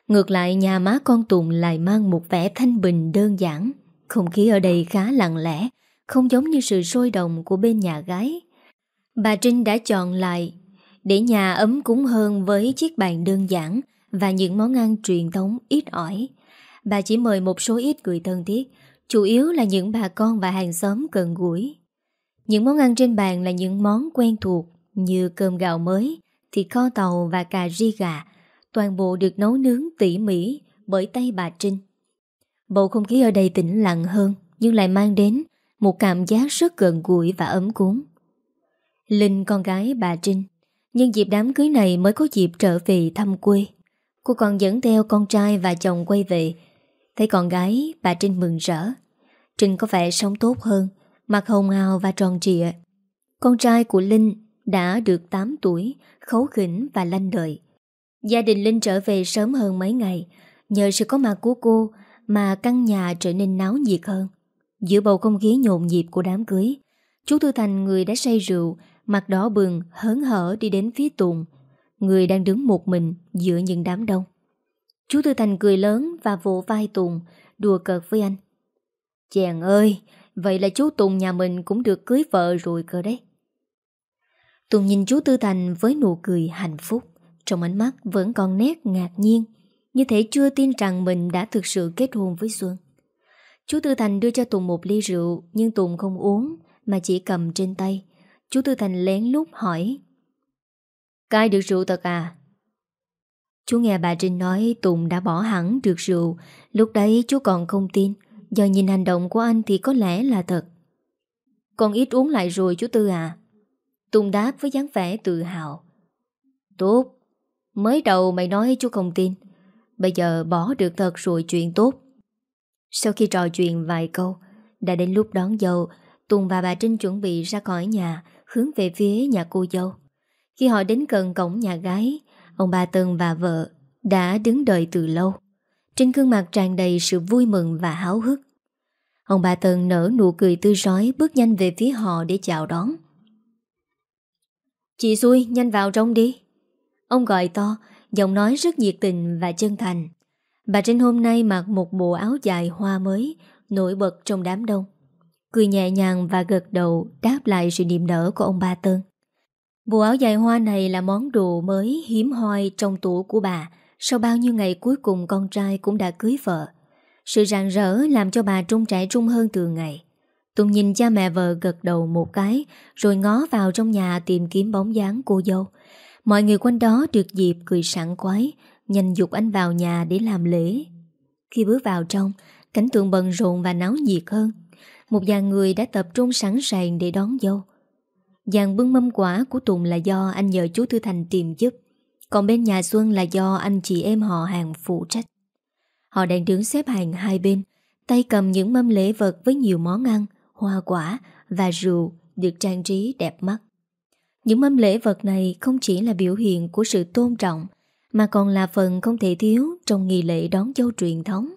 Ngược lại, nhà má con Tùng lại mang một vẻ thanh bình đơn giản. Không khí ở đây khá lặng lẽ, Không giống như sự sôi động của bên nhà gái. Bà Trinh đã chọn lại, Để nhà ấm cúng hơn với chiếc bàn đơn giản Và những món ăn truyền thống ít ỏi. Bà chỉ mời một số ít người thân thiết Chủ yếu là những bà con và hàng xóm gần gũi những món ăn trên bàn là những món quen thuộc như cơm gạo mới, thịt kho tàu và cà ri gà. Toàn bộ được nấu nướng tỉ mỉ bởi tay bà Trinh. Bầu không khí ở đây tĩnh lặng hơn nhưng lại mang đến một cảm giác rất gần gũi và ấm cúng. Linh con gái bà Trinh, nhân dịp đám cưới này mới có dịp trở về thăm quê. Cô còn dẫn theo con trai và chồng quay về Thấy con gái, bà Trinh mừng rỡ. Trinh có vẻ sống tốt hơn Mặt hồng hào và tròn trịa. Con trai của Linh đã được 8 tuổi, Khấu khỉnh và lanh đợi Gia đình Linh trở về sớm hơn mấy ngày. Nhờ sự có mặt của cô Mà căn nhà trở nên náo nhiệt hơn. Giữa bầu không khí nhộn nhịp của đám cưới, Chú Tư Thành, người đã say rượu, Mặt đỏ bừng, hớn hở đi đến phía Tùng Người đang đứng một mình Giữa những đám đông. Chú Tư Thành cười lớn và vỗ vai Tùng, Đùa cợt với anh. Chàng ơi, Vậy là chú Tùng nhà mình cũng được cưới vợ rồi cơ đấy. Tùng nhìn chú Tư Thành với nụ cười hạnh phúc. Trong ánh mắt vẫn còn nét ngạc nhiên, Như thể chưa tin rằng mình đã thực sự kết hôn với Xuân. Chú Tư Thành đưa cho Tùng một ly rượu, Nhưng Tùng không uống, Mà chỉ cầm trên tay. Chú Tư Thành lén lút hỏi Cai được rượu thật à? Chú nghe bà Trinh nói Tùng đã bỏ hẳn được rượu. Lúc đấy chú còn không tin. Giờ nhìn hành động của anh thì có lẽ là thật. Con ít uống lại rồi chú Tư à? Tùng đáp với dáng vẻ tự hào. Tốt. Mới đầu mày nói chú không tin. Bây giờ bỏ được thật rồi chuyện tốt. Sau khi trò chuyện vài câu, Đã đến lúc đón dâu, Tùng và bà Trinh chuẩn bị ra khỏi nhà, Hướng về phía nhà cô dâu. Khi họ đến gần cổng nhà gái Ông bà Tân và vợ Đã đứng đợi từ lâu. Trên gương mặt tràn đầy sự vui mừng và háo hức. Ông bà Tân nở nụ cười tươi rói, Bước nhanh về phía họ để chào đón. Chị xui, nhanh vào trong đi. Ông gọi to, Giọng nói rất nhiệt tình và chân thành. Bà Trinh hôm nay mặc một bộ áo dài hoa mới, Nổi bật trong đám đông. Cười nhẹ nhàng và gật đầu Đáp lại sự niềm nở của ông ba Tân Bộ áo dài hoa này là món đồ mới hiếm hoi trong tủ của bà. Sau bao nhiêu ngày cuối cùng con trai cũng đã cưới vợ. Sự rạng rỡ làm cho bà trung trẻ trung hơn từ ngày. Tùng nhìn cha mẹ vợ gật đầu một cái, Rồi ngó vào trong nhà tìm kiếm bóng dáng cô dâu. Mọi người quanh đó được dịp cười sẵn quái Nhanh dục anh vào nhà để làm lễ. Khi bước vào trong, Cảnh tượng bận rộn và náo nhiệt hơn. Một dàn người đã tập trung sẵn sàng để đón dâu. Dàn bưng mâm quả của Tùng là do anh nhờ chú Thư Thành tìm giúp Còn bên nhà Xuân là do anh chị em họ hàng phụ trách Họ đang đứng xếp hàng hai bên Tay cầm những mâm lễ vật với nhiều món ăn hoa quả và rượu được trang trí đẹp mắt. Những mâm lễ vật này không chỉ là biểu hiện của sự tôn trọng mà còn là phần không thể thiếu trong nghi lễ đón dâu truyền thống.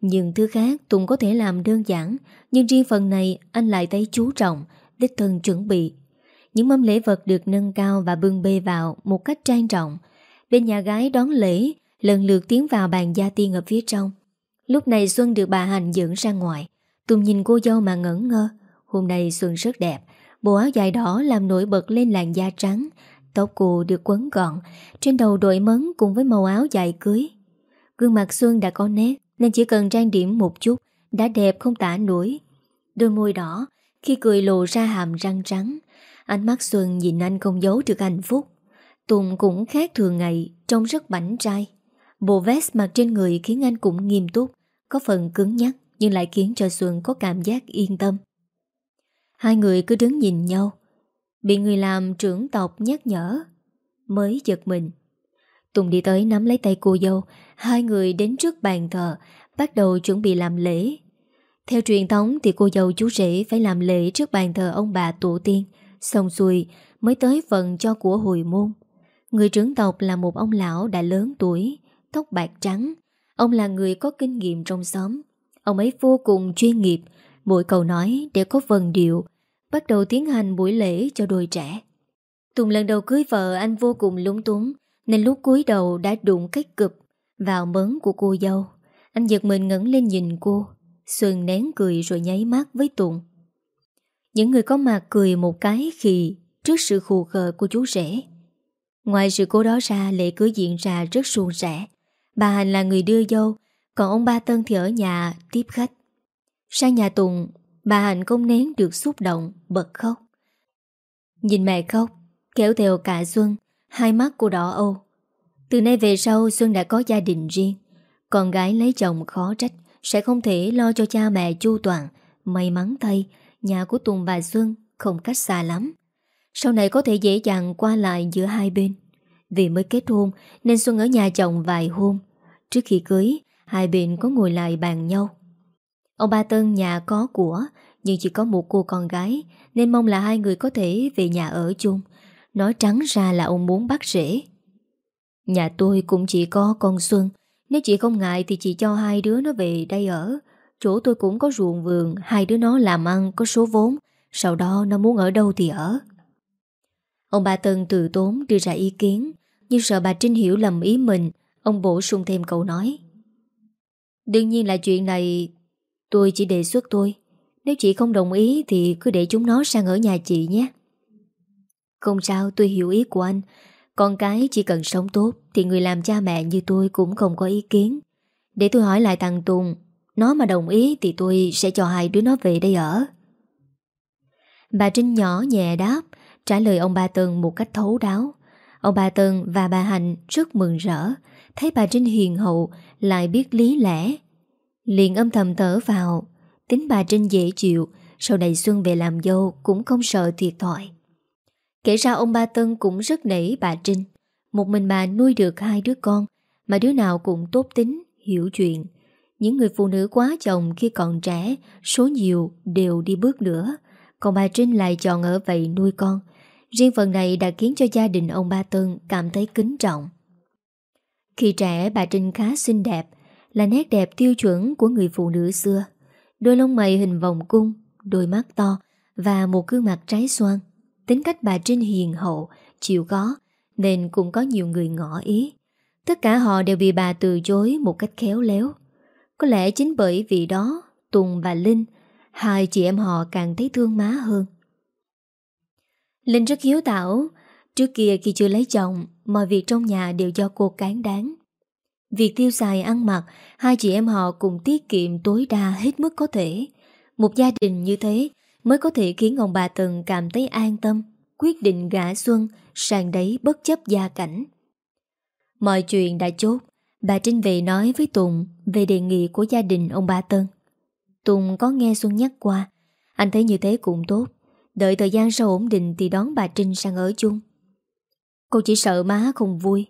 những thứ khác Tùng có thể làm đơn giản nhưng riêng phần này anh lại thấy chú trọng, đích thân chuẩn bị. Những mâm lễ vật được nâng cao và bưng bê vào một cách trang trọng. Bên nhà gái đón lễ, lần lượt tiến vào bàn gia tiên ở phía trong. Lúc này Xuân được bà Hành dẫn ra ngoài. Tùng nhìn cô dâu mà ngẩn ngơ. Hôm nay Xuân rất đẹp. Bộ áo dài đỏ làm nổi bật lên làn da trắng. Tóc cô được quấn gọn. Trên đầu đội mấn cùng với màu áo dài cưới. Gương mặt Xuân đã có nét, Nên chỉ cần trang điểm một chút, Đã đẹp không tả nổi. Đôi môi đỏ, Khi cười lộ ra hàm răng trắng. Ánh mắt Xuân nhìn anh không giấu được hạnh phúc Tùng cũng khác thường ngày Trông rất bảnh trai Bộ vest mặc trên người khiến anh cũng nghiêm túc Có phần cứng nhắc nhưng lại khiến cho Xuân có cảm giác yên tâm. Hai người cứ đứng nhìn nhau, bị người làm trưởng tộc nhắc nhở, mới giật mình. Tùng đi tới nắm lấy tay cô dâu, hai người đến trước bàn thờ, bắt đầu chuẩn bị làm lễ. Theo truyền thống thì cô dâu chú rể phải làm lễ trước bàn thờ ông bà tổ tiên, xong xuôi mới tới phần cho của hồi môn. Người trưởng tộc là một ông lão đã lớn tuổi, tóc bạc trắng. Ông là người có kinh nghiệm trong xóm, Ông ấy vô cùng chuyên nghiệp Mỗi câu nói đều có vần điệu Bắt đầu tiến hành buổi lễ cho đôi trẻ Tùng lần đầu cưới vợ anh vô cùng lúng túng Nên lúc cúi đầu đã đụng cái cụp Vào mớn của cô dâu Anh giật mình ngẩng lên nhìn cô Xuân nén cười rồi nháy mắt với Tùng những người có mặt cười một cái khi Trước sự khù khờ của chú rể. Ngoài sự cố đó ra, lễ cưới diễn ra rất suôn sẻ. Bà Hành là người đưa dâu, còn ông ba Tân thì ở nhà tiếp khách. Sang nhà Tùng, Bà Hạnh không nén được xúc động, Bật khóc. Nhìn mẹ khóc, Kéo theo cả Xuân, Hai mắt cô đỏ âu. Từ nay về sau, Xuân đã có gia đình riêng. Con gái lấy chồng khó trách, Sẽ không thể lo cho cha mẹ chu toàn, May mắn thay Nhà của Tùng và Xuân không cách xa lắm Sau này có thể dễ dàng qua lại giữa hai bên Vì mới kết hôn nên Xuân ở nhà chồng vài hôm. Trước khi cưới, hai bên có ngồi lại bàn nhau. Ông ba Tân nhà có của, nhưng chỉ có một cô con gái, nên mong là hai người có thể về nhà ở chung. Nói trắng ra là ông muốn bắt rễ. Nhà tôi cũng chỉ có con Xuân, nếu chị không ngại thì chị cho hai đứa nó về đây ở. Chỗ tôi cũng có ruộng vườn, hai đứa nó làm ăn, có số vốn, sau đó nó muốn ở đâu thì ở. Ông bà Tân từ tốn đưa ra ý kiến, nhưng sợ bà Trinh hiểu lầm ý mình, ông bổ sung thêm câu nói. Đương nhiên là chuyện này tôi chỉ đề xuất tôi. Nếu chị không đồng ý thì cứ để chúng nó sang ở nhà chị nhé. Không sao tôi hiểu ý của anh Con cái chỉ cần sống tốt Thì người làm cha mẹ như tôi cũng không có ý kiến Để tôi hỏi lại thằng Tùng nó mà đồng ý thì tôi sẽ cho hai đứa nó về đây ở. Bà Trinh nhỏ nhẹ đáp Trả lời ông bà Tân một cách thấu đáo. Ông bà Tân và bà Hạnh rất mừng rỡ Thấy bà Trinh hiền hậu Lại biết lý lẽ. Liền âm thầm thở vào Tính bà Trinh dễ chịu Sau này Xuân về làm dâu Cũng không sợ thiệt thòi. Kể ra ông ba Tân cũng rất nể bà Trinh. Một mình bà nuôi được hai đứa con Mà đứa nào cũng tốt tính, hiểu chuyện. Những người phụ nữ quá chồng khi còn trẻ Số nhiều đều đi bước nữa. Còn bà Trinh lại chọn ở vậy nuôi con. Riêng phần này đã khiến cho gia đình ông ba Tân cảm thấy kính trọng. Khi trẻ bà Trinh khá xinh đẹp Là nét đẹp tiêu chuẩn của người phụ nữ xưa. Đôi lông mày hình vòng cung Đôi mắt to Và một gương mặt trái xoan. Tính cách bà Trinh hiền hậu, chịu có, nên cũng có nhiều người ngỏ ý. Tất cả họ đều bị bà từ chối một cách khéo léo. Có lẽ chính bởi vì đó, Tùng và Linh, hai chị em họ càng thấy thương má hơn. Linh rất hiếu tảo, trước kia khi chưa lấy chồng, mọi việc trong nhà đều do cô cán đáng. Việc tiêu xài ăn mặc, hai chị em họ cùng tiết kiệm tối đa hết mức có thể. Một gia đình như thế mới có thể khiến ông bà Tần cảm thấy an tâm, quyết định gã Xuân Sàn đấy bất chấp gia cảnh. Mọi chuyện đã chốt, bà Trinh về nói với Tùng về đề nghị của gia đình ông bà Tân. Tùng có nghe Xuân nhắc qua, anh thấy như thế cũng tốt, đợi thời gian sau ổn định thì đón bà Trinh sang ở chung. Cô chỉ sợ má không vui.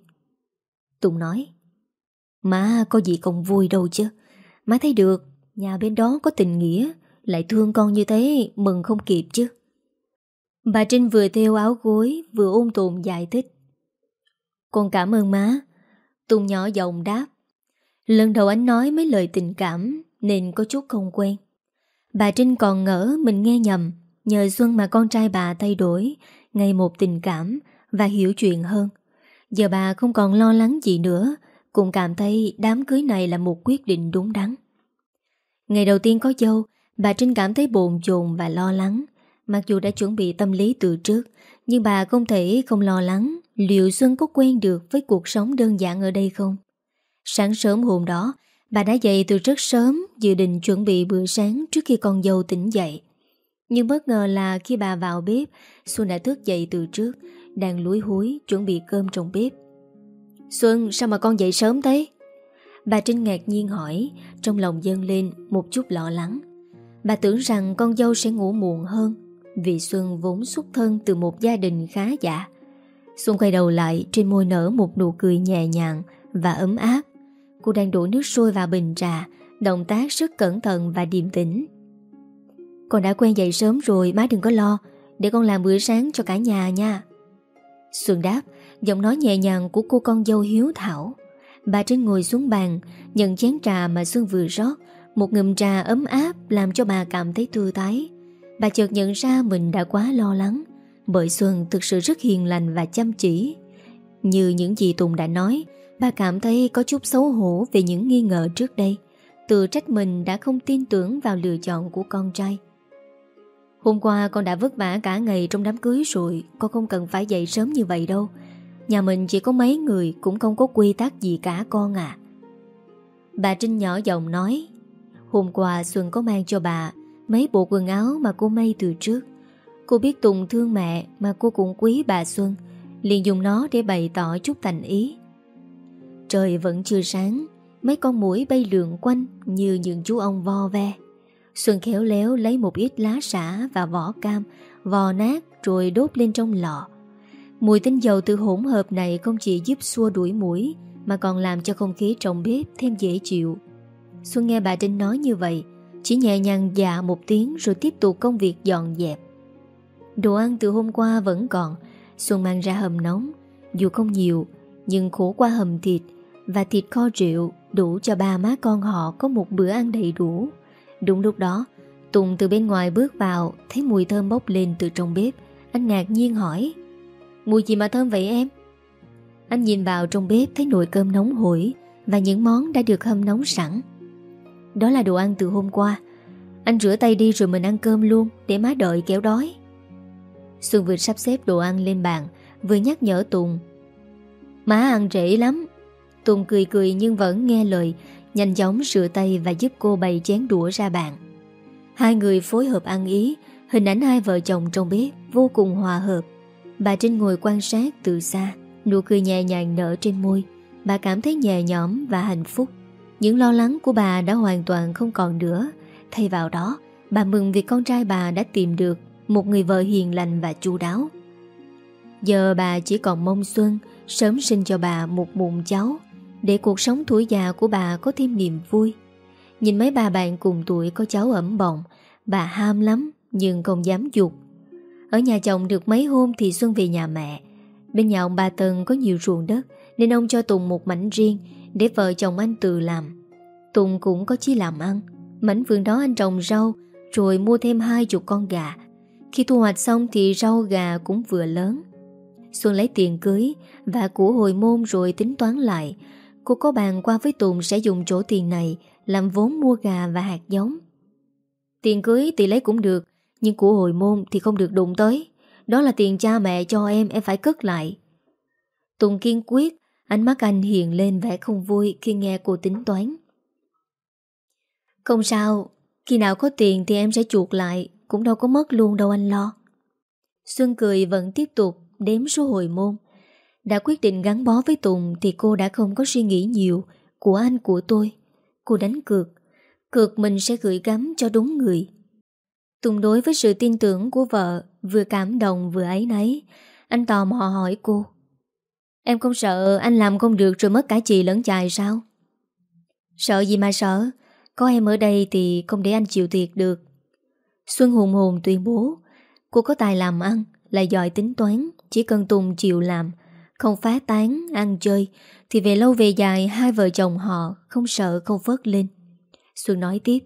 Tùng nói, má có gì không vui đâu chứ, má thấy được, nhà bên đó có tình nghĩa, lại thương con như thế Mừng không kịp chứ Bà Trinh vừa theo áo gối Vừa ôm tồn giải thích Con cảm ơn má Tùng nhỏ giọng đáp. Lần đầu anh nói mấy lời tình cảm Nên có chút không quen. Bà Trinh còn ngỡ mình nghe nhầm, Nhờ Xuân mà con trai bà thay đổi Ngày một tình cảm Và hiểu chuyện hơn. Giờ bà không còn lo lắng gì nữa, Cũng cảm thấy đám cưới này là một quyết định đúng đắn. Ngày đầu tiên có dâu, Bà Trinh cảm thấy bồn chồn và lo lắng. Mặc dù đã chuẩn bị tâm lý từ trước nhưng bà không thể không lo lắng Liệu Xuân có quen được với cuộc sống đơn giản ở đây không? Sáng sớm hôm đó, Bà đã dậy từ rất sớm, Dự định chuẩn bị bữa sáng trước khi con dâu tỉnh dậy Nhưng bất ngờ là khi bà vào bếp, Xuân đã thức dậy từ trước, Đang lúi húi chuẩn bị cơm trong bếp Xuân, sao mà con dậy sớm thế? Bà Trinh ngạc nhiên hỏi, Trong lòng dâng lên một chút lo lắng Bà tưởng rằng con dâu sẽ ngủ muộn hơn vì Xuân vốn xuất thân từ một gia đình khá giả. Xuân quay đầu lại, trên môi nở một nụ cười nhẹ nhàng và ấm áp. Cô đang đổ nước sôi vào bình trà, Động tác rất cẩn thận và điềm tĩnh. Con đã quen dậy sớm rồi, má đừng có lo, Để con làm bữa sáng cho cả nhà nha. Xuân đáp, Giọng nói nhẹ nhàng của cô con dâu hiếu thảo. Bà trên ngồi xuống bàn, Nhận chén trà mà Xuân vừa rót, một ngụm trà ấm áp làm cho bà cảm thấy thư thái. Bà chợt nhận ra mình đã quá lo lắng, bởi Xuân thực sự rất hiền lành và chăm chỉ. Như những gì Tùng đã nói, bà cảm thấy có chút xấu hổ về những nghi ngờ trước đây. Tự trách mình đã không tin tưởng vào lựa chọn của con trai. Hôm qua con đã vất vả cả ngày trong đám cưới rồi, con không cần phải dậy sớm như vậy đâu. Nhà mình chỉ có mấy người cũng không có quy tắc gì cả con à. Bà Trinh nhỏ giọng nói Hôm qua Xuân có mang cho bà mấy bộ quần áo mà cô may từ trước. Cô biết Tùng thương mẹ mà cô cũng quý bà Xuân, liền dùng nó để bày tỏ chút thành ý. Trời vẫn chưa sáng, mấy con mũi bay lượn quanh như những chú ong vo ve. Xuân khéo léo lấy một ít lá xả và vỏ cam, vò nát rồi đốt lên trong lò. Mùi tinh dầu từ hỗn hợp này không chỉ giúp xua đuổi mũi mà còn làm cho không khí trong bếp thêm dễ chịu. Xuân nghe bà Trinh nói như vậy, chỉ nhẹ nhàng dạ một tiếng rồi tiếp tục công việc dọn dẹp. Đồ ăn từ hôm qua vẫn còn, Xuân mang ra hầm nóng, dù không nhiều, nhưng khổ qua hầm thịt và thịt kho rượu đủ cho ba má con họ có một bữa ăn đầy đủ. Đúng lúc đó, Tùng từ bên ngoài bước vào, thấy mùi thơm bốc lên từ trong bếp. Anh ngạc nhiên hỏi, Mùi gì mà thơm vậy em? Anh nhìn vào trong bếp thấy nồi cơm nóng hổi và những món đã được hâm nóng sẵn. Đó là đồ ăn từ hôm qua. Anh rửa tay đi rồi mình ăn cơm luôn để má đợi kéo đói. Xuân vừa sắp xếp đồ ăn lên bàn, vừa nhắc nhở Tùng. Má ăn rễ lắm. Tùng cười cười nhưng vẫn nghe lời, nhanh chóng rửa tay và giúp cô bày chén đũa ra bàn. Hai người phối hợp ăn ý, hình ảnh hai vợ chồng trong bếp vô cùng hòa hợp. Bà Trinh ngồi quan sát từ xa, nụ cười nhẹ nhàng nở trên môi. Bà cảm thấy nhẹ nhõm và hạnh phúc. Những lo lắng của bà đã hoàn toàn không còn nữa. Thay vào đó, bà mừng vì con trai bà đã tìm được một người vợ hiền lành và chu đáo. Giờ bà chỉ còn mong Xuân sớm sinh cho bà một mụn cháu để cuộc sống tuổi già của bà có thêm niềm vui. Nhìn mấy bà bạn cùng tuổi có cháu ẩm bọng, bà ham lắm nhưng không dám dục. Ở nhà chồng được mấy hôm thì Xuân về nhà mẹ. Bên nhà ông bà Tân có nhiều ruộng đất nên ông cho Tùng một mảnh riêng để vợ chồng anh tự làm. Tùng cũng có chí làm ăn. Mảnh vườn đó anh trồng rau rồi mua thêm hai chục con gà. Khi thu hoạch xong thì rau gà cũng vừa lớn. Xuân lấy tiền cưới và của hồi môn rồi tính toán lại. Cô có bàn qua với Tùng sẽ dùng chỗ tiền này làm vốn mua gà và hạt giống. Tiền cưới thì lấy cũng được, nhưng của hồi môn thì không được đụng tới. Đó là tiền cha mẹ cho em, em phải cất lại. Tùng kiên quyết, ánh mắt anh hiện lên vẻ không vui khi nghe cô tính toán. Không sao, khi nào có tiền thì em sẽ chuột lại, cũng đâu có mất luôn đâu anh lo. Xuân cười vẫn tiếp tục đếm số hồi môn. Đã quyết định gắn bó với Tùng thì cô đã không có suy nghĩ nhiều của anh của tôi. Cô đánh cược, cược mình sẽ gửi gắm cho đúng người. Tùng đối với sự tin tưởng của vợ vừa cảm động vừa ấy nấy. Anh tò mò hỏi cô. Em không sợ anh làm không được rồi mất cả chị lẫn chài sao? Sợ gì mà sợ? Có em ở đây thì không để anh chịu thiệt được. Xuân hùng hồn tuyên bố. Cô có tài làm ăn, lại giỏi tính toán, chỉ cần Tùng chịu làm, không phá tán, ăn chơi, thì về lâu về dài hai vợ chồng họ không sợ không vớt lên. Xuân nói tiếp.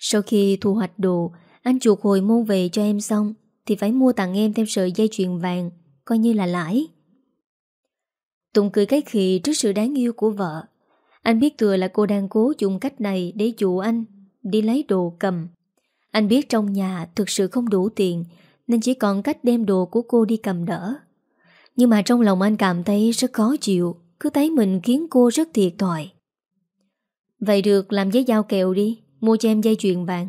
Sau khi thu hoạch đồ, anh chuột hồi môn về cho em xong Thì phải mua tặng em thêm sợi dây chuyền vàng Coi như là lãi Tùng cười cái khì trước sự đáng yêu của vợ. Anh biết thừa là cô đang cố dùng cách này Để dụ anh Đi lấy đồ cầm. Anh biết trong nhà thực sự không đủ tiền Nên chỉ còn cách đem đồ của cô đi cầm đỡ. Nhưng mà trong lòng anh cảm thấy rất khó chịu Cứ thấy mình khiến cô rất thiệt thòi. Vậy được làm giấy giao kẹo đi Mua cho em dây chuyền vàng.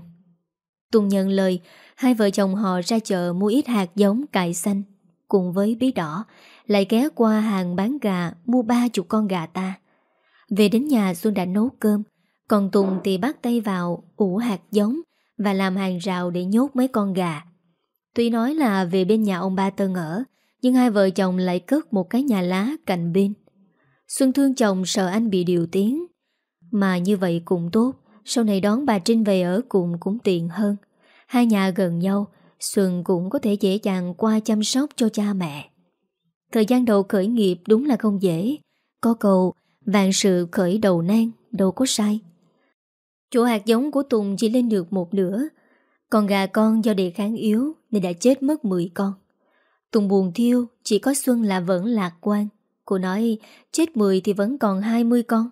Tùng nhận lời, hai vợ chồng họ ra chợ mua ít hạt giống cải xanh. Cùng với bí đỏ, lại ghé qua hàng bán gà mua ba chục con gà ta. Về đến nhà Xuân đã nấu cơm, còn Tùng thì bắt tay vào ủ hạt giống và làm hàng rào để nhốt mấy con gà. Tuy nói là về bên nhà ông ba Tân ở, nhưng hai vợ chồng lại cất một cái nhà lá cạnh bên. Xuân thương chồng sợ anh bị điều tiếng, mà như vậy cũng tốt. Sau này đón bà Trinh về ở cùng cũng tiện hơn Hai nhà gần nhau Xuân cũng có thể dễ dàng qua chăm sóc cho cha mẹ Thời gian đầu khởi nghiệp đúng là không dễ. Có cầu Vạn sự khởi đầu nan, Đâu có sai. Chỗ hạt giống của Tùng chỉ lên được một nửa. Còn gà con do đề kháng yếu Nên đã chết mất 10 con. Tùng buồn thiêu, Chỉ có Xuân là vẫn lạc quan. Cô nói, chết 10 thì vẫn còn 20 con.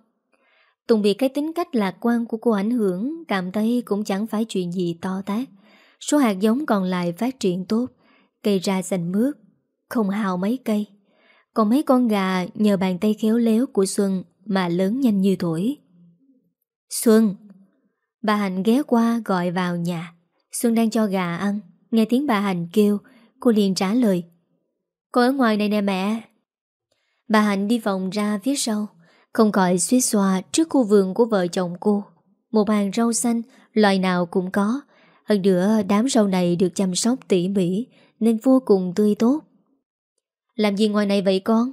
Tùng bị cái tính cách lạc quan của cô ảnh hưởng, Cảm thấy cũng chẳng phải chuyện gì to tác Số hạt giống còn lại phát triển tốt, Cây ra xanh mướt không hào mấy cây. Còn mấy con gà nhờ bàn tay khéo léo của Xuân Mà lớn nhanh như thổi. Xuân! Bà Hạnh ghé qua gọi vào nhà. Xuân đang cho gà ăn. Nghe tiếng bà Hạnh kêu, Cô liền trả lời. Cô ở ngoài này nè mẹ. Bà Hạnh đi vòng ra phía sau. Không gọi suýt xoa trước khu vườn của vợ chồng cô. Một hàng rau xanh Loại nào cũng có. Hơn nữa, đám rau này được chăm sóc tỉ mỉ, Nên vô cùng tươi tốt. Làm gì ngoài này vậy con?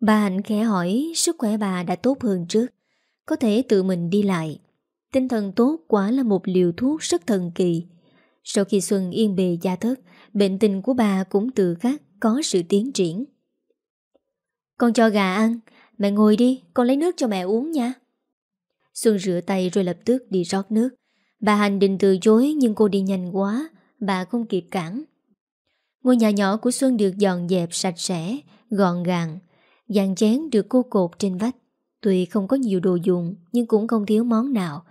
Bà Hạnh khẽ hỏi sức khỏe bà đã tốt hơn trước. Có thể tự mình đi lại. Tinh thần tốt quả là một liều thuốc rất thần kỳ. Sau khi Xuân yên bề gia thất, bệnh tình của bà cũng từ khắc có sự tiến triển. Con cho gà ăn, mẹ ngồi đi, con lấy nước cho mẹ uống nha. Xuân rửa tay rồi lập tức đi rót nước. Bà Hành định từ chối nhưng cô đi nhanh quá, bà không kịp cản. Ngôi nhà nhỏ của Xuân được dọn dẹp sạch sẽ, gọn gàng. Dàn chén được cô cột trên vách. Tuy không có nhiều đồ dùng nhưng cũng không thiếu món nào.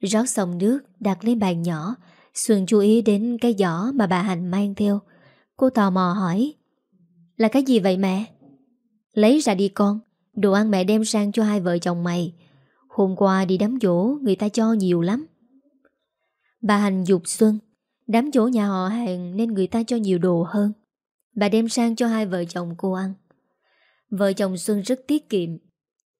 Rót xong nước đặt lên bàn nhỏ. Xuân chú ý đến cái giỏ mà bà Hành mang theo. Cô tò mò hỏi. Là cái gì vậy mẹ? Lấy ra đi con. Đồ ăn mẹ đem sang cho hai vợ chồng mày. Hôm qua đi đám dỗ người ta cho nhiều lắm. Bà Hành dục Xuân Đám chỗ nhà họ hàng nên người ta cho nhiều đồ hơn. Bà đem sang cho hai vợ chồng cô ăn. Vợ chồng Xuân rất tiết kiệm,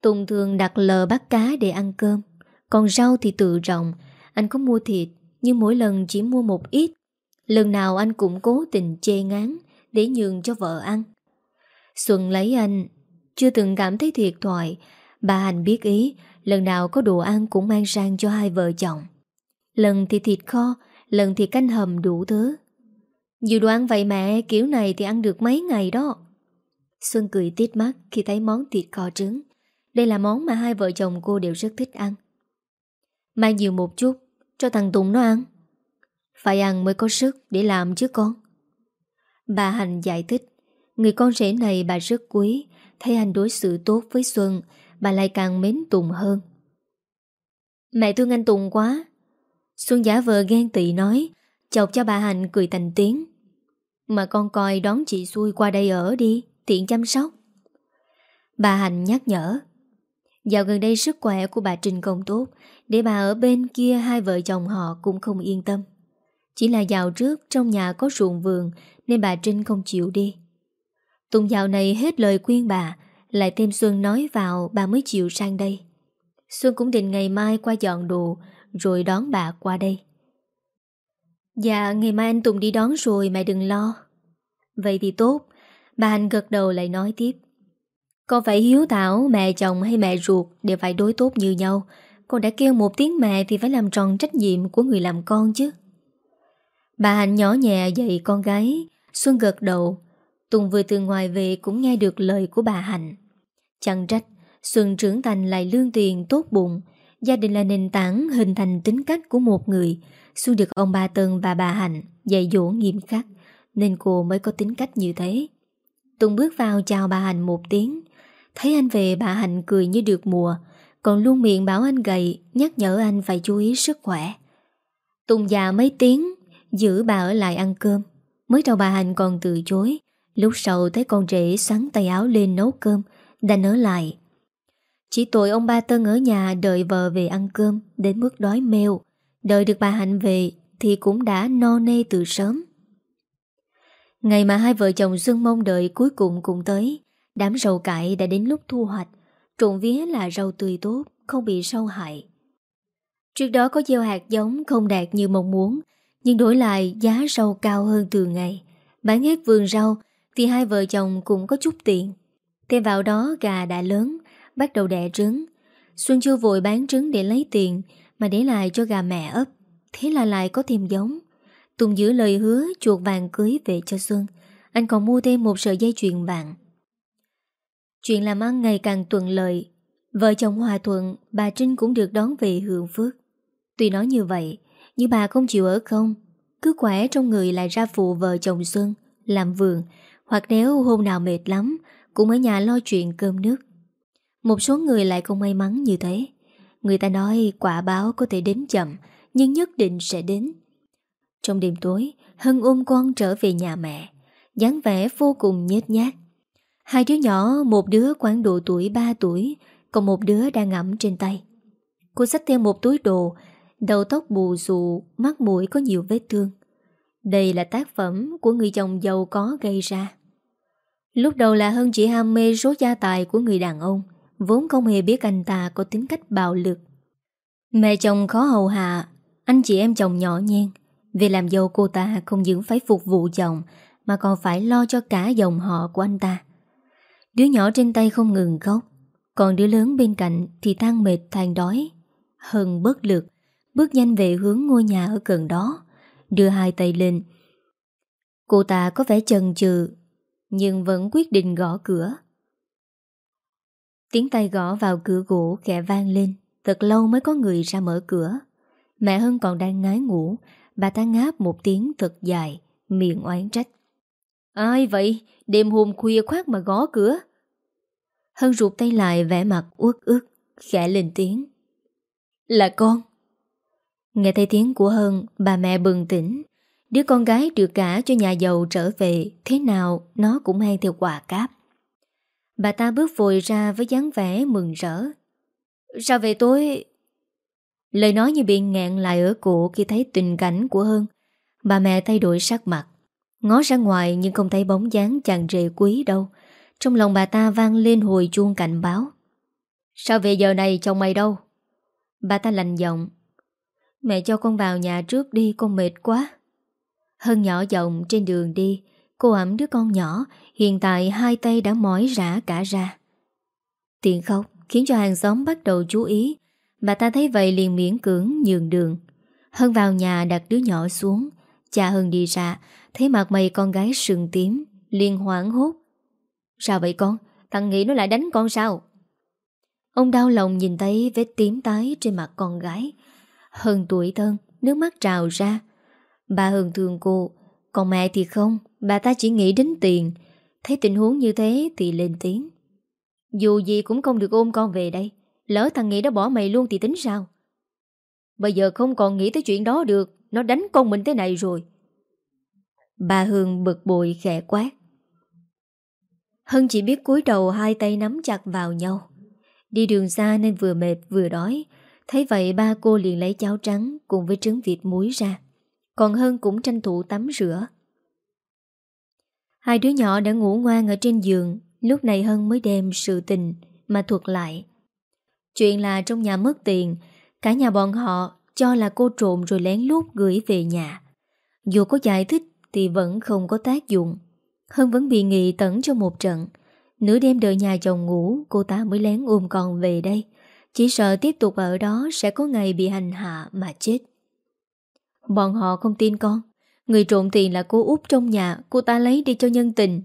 Tùng thường đặt lờ bắt cá để ăn cơm. Còn rau thì tự rộng, Anh có mua thịt, Nhưng mỗi lần chỉ mua một ít. Lần nào anh cũng cố tình chê ngán Để nhường cho vợ ăn. Xuân lấy anh, Chưa từng cảm thấy thiệt thòi. Bà Hành biết ý, Lần nào có đồ ăn cũng mang sang cho hai vợ chồng. Lần thì thịt kho Lần thì canh hầm đủ thứ. Nhiều đồ ăn vậy mẹ Kiểu này thì ăn được mấy ngày đó. Xuân cười tít mắt khi thấy món thịt kho trứng. Đây là món mà hai vợ chồng cô đều rất thích ăn. Mang nhiều một chút, Cho thằng Tùng nó ăn. Phải ăn mới có sức để làm chứ con. Bà Hành giải thích, Người con rể này bà rất quý, Thấy anh đối xử tốt với Xuân, Bà lại càng mến Tùng hơn. Mẹ thương anh Tùng quá Xuân giả vờ ghen tị nói, Chọc cho bà Hạnh cười thành tiếng. Mà con coi đón chị xui qua đây ở đi, Tiện chăm sóc. Bà Hạnh nhắc nhở, Dạo gần đây sức khỏe của bà Trinh không tốt, Để bà ở bên kia hai vợ chồng họ cũng không yên tâm. Chỉ là dạo trước trong nhà có ruộng vườn, Nên bà Trinh không chịu đi. Tùng dạo này hết lời khuyên bà, Lại thêm Xuân nói vào bà mới chịu sang đây. Xuân cũng định ngày mai qua dọn đồ rồi đón bà qua đây. Dạ, ngày mai anh Tùng đi đón rồi mẹ đừng lo. Vậy thì tốt, bà Hạnh gật đầu lại nói tiếp. Con phải hiếu thảo mẹ chồng hay mẹ ruột đều phải đối tốt như nhau. Con đã kêu một tiếng mẹ thì phải làm tròn trách nhiệm của người làm con chứ. Bà Hạnh nhỏ nhẹ dạy con gái, Xuân gật đầu. Tùng vừa từ ngoài về cũng nghe được lời của bà Hạnh. Chẳng trách, Xuân trưởng thành lại lương tiền tốt bụng, Gia đình là nền tảng hình thành tính cách của một người. Xuân được ông bà Tân và bà Hạnh dạy dỗ nghiêm khắc, Nên cô mới có tính cách như thế. Tùng bước vào chào bà Hạnh một tiếng, Thấy anh về, bà Hạnh cười như được mùa, Còn luôn miệng bảo anh gầy, Nhắc nhở anh phải chú ý sức khỏe. Tùng già mấy tiếng, Giữ bà ở lại ăn cơm. Mới đầu bà Hạnh còn từ chối, Lúc sau thấy con rể xoắn tay áo lên nấu cơm, Đành ở lại chỉ tội ông ba Tân ở nhà đợi vợ về ăn cơm đến mức đói mèo Đợi được bà Hạnh về thì cũng đã no nê từ sớm. Ngày mà hai vợ chồng Xuân mong đợi cuối cùng cũng tới. Đám rau cải đã đến lúc thu hoạch. Trộn vía là rau tươi tốt, không bị sâu hại. Trước đó có gieo hạt giống không đạt như mong muốn, nhưng đổi lại giá rau cao hơn từ ngày. Bán hết vườn rau thì hai vợ chồng cũng có chút tiền. Thêm vào đó gà đã lớn, bắt đầu đẻ trứng. Xuân chưa vội bán trứng để lấy tiền mà để lại cho gà mẹ ấp. Thế là lại có thêm giống. Tùng giữ lời hứa chuột vàng cưới về cho Xuân. Anh còn mua thêm một sợi dây chuyền vàng. Chuyện làm ăn ngày càng thuận lợi. Vợ chồng Hòa Thuận, bà Trinh cũng được đón về hưởng phước. Tuy nói như vậy, nhưng bà không chịu ở không. Cứ khỏe trong người lại ra phụ vợ chồng Xuân, làm vườn, hoặc nếu hôm nào mệt lắm, cũng ở nhà lo chuyện cơm nước. Một số người lại không may mắn như thế. Người ta nói quả báo có thể đến chậm, Nhưng nhất định sẽ đến. Trong đêm tối, Hân ôm con trở về nhà mẹ. dáng vẻ vô cùng nhét nhát Hai đứa nhỏ, Một đứa khoảng độ tuổi 3 tuổi, Còn một đứa đang ẩm trên tay. Cô xách theo một túi đồ, Đầu tóc bù xù, Mắt mũi có nhiều vết thương. Đây là tác phẩm của người chồng giàu có gây ra. Lúc đầu là Hân chỉ ham mê số gia tài của người đàn ông. Vốn không hề biết anh ta có tính cách bạo lực. Mẹ chồng khó hầu hạ, Anh chị em chồng nhỏ nhen. Vì làm dâu cô ta không những phải phục vụ chồng, Mà còn phải lo cho cả dòng họ của anh ta. Đứa nhỏ trên tay không ngừng khóc, Còn đứa lớn bên cạnh Thì than mệt than đói. Hân bất lực, Bước nhanh về hướng ngôi nhà ở gần đó, Đưa hai tay lên. Cô ta có vẻ chần chừ, Nhưng vẫn quyết định gõ cửa. Tiếng tay gõ vào cửa gỗ khẽ vang lên, Thật lâu mới có người ra mở cửa. Mẹ Hân còn đang ngái ngủ, Bà ta ngáp một tiếng thật dài, Miệng oán trách. Ai vậy? Đêm hôm khuya khoát mà gõ cửa. Hân rụt tay lại vẻ mặt uất ức, Khẽ lên tiếng. Là con. Nghe thấy tiếng của Hân, Bà mẹ bừng tỉnh. Đứa con gái được cả cho nhà giàu trở về, Thế nào nó cũng hay theo quà cáp. Bà ta bước vội ra với dáng vẻ mừng rỡ. Sao về tối Lời nói như bị ngẹn lại ở cổ Khi thấy tình cảnh của Hân. Bà mẹ thay đổi sắc mặt, Ngó ra ngoài nhưng không thấy bóng dáng chàng rể quý đâu. Trong lòng bà ta vang lên hồi chuông cảnh báo. Sao về giờ này chồng mày đâu? Bà ta lành giọng. Mẹ cho con vào nhà trước đi, con mệt quá. Hân nhỏ giọng trên đường đi. Cô ẩm đứa con nhỏ Hiện tại hai tay đã mỏi rã cả ra. Tiện khóc Khiến cho hàng xóm bắt đầu chú ý. Bà ta thấy vậy liền miễn cưỡng nhường đường. Hân vào nhà đặt đứa nhỏ xuống. Cha Hân đi ra, Thấy mặt mày con gái sừng tím, liền hoảng hốt. Sao vậy con? Thằng nghĩ nó lại đánh con sao? Ông đau lòng nhìn thấy vết tím tái Trên mặt con gái. Hân tuổi thân, Nước mắt trào ra. Bà Hân thương cô. Còn mẹ thì không, Bà ta chỉ nghĩ đến tiền. Thấy tình huống như thế thì lên tiếng. Dù gì cũng không được ôm con về đây, Lỡ thằng Nghị đã bỏ mày luôn thì tính sao? Bây giờ không còn nghĩ tới chuyện đó được, Nó đánh con mình thế này rồi. Bà Hương bực bội khẽ quát. Hân chỉ biết cúi đầu hai tay nắm chặt vào nhau. Đi đường xa nên vừa mệt vừa đói. Thấy vậy ba cô liền lấy cháo trắng cùng với trứng vịt muối ra. Còn Hân cũng tranh thủ tắm rửa. Hai đứa nhỏ đã ngủ ngoan ở trên giường, Lúc này Hân mới đem sự tình mà thuật lại. Chuyện là trong nhà mất tiền, Cả nhà bọn họ cho là cô trộm rồi lén lút gửi về nhà. Dù có giải thích thì vẫn không có tác dụng. Hân vẫn bị nghị tẩn trong một trận. Nửa đêm đợi nhà chồng ngủ, Cô ta mới lén ôm con về đây. Chỉ sợ tiếp tục ở đó Sẽ có ngày bị hành hạ mà chết. Bọn họ không tin con. Người trộm tiền là cô út trong nhà, Cô ta lấy đi cho nhân tình.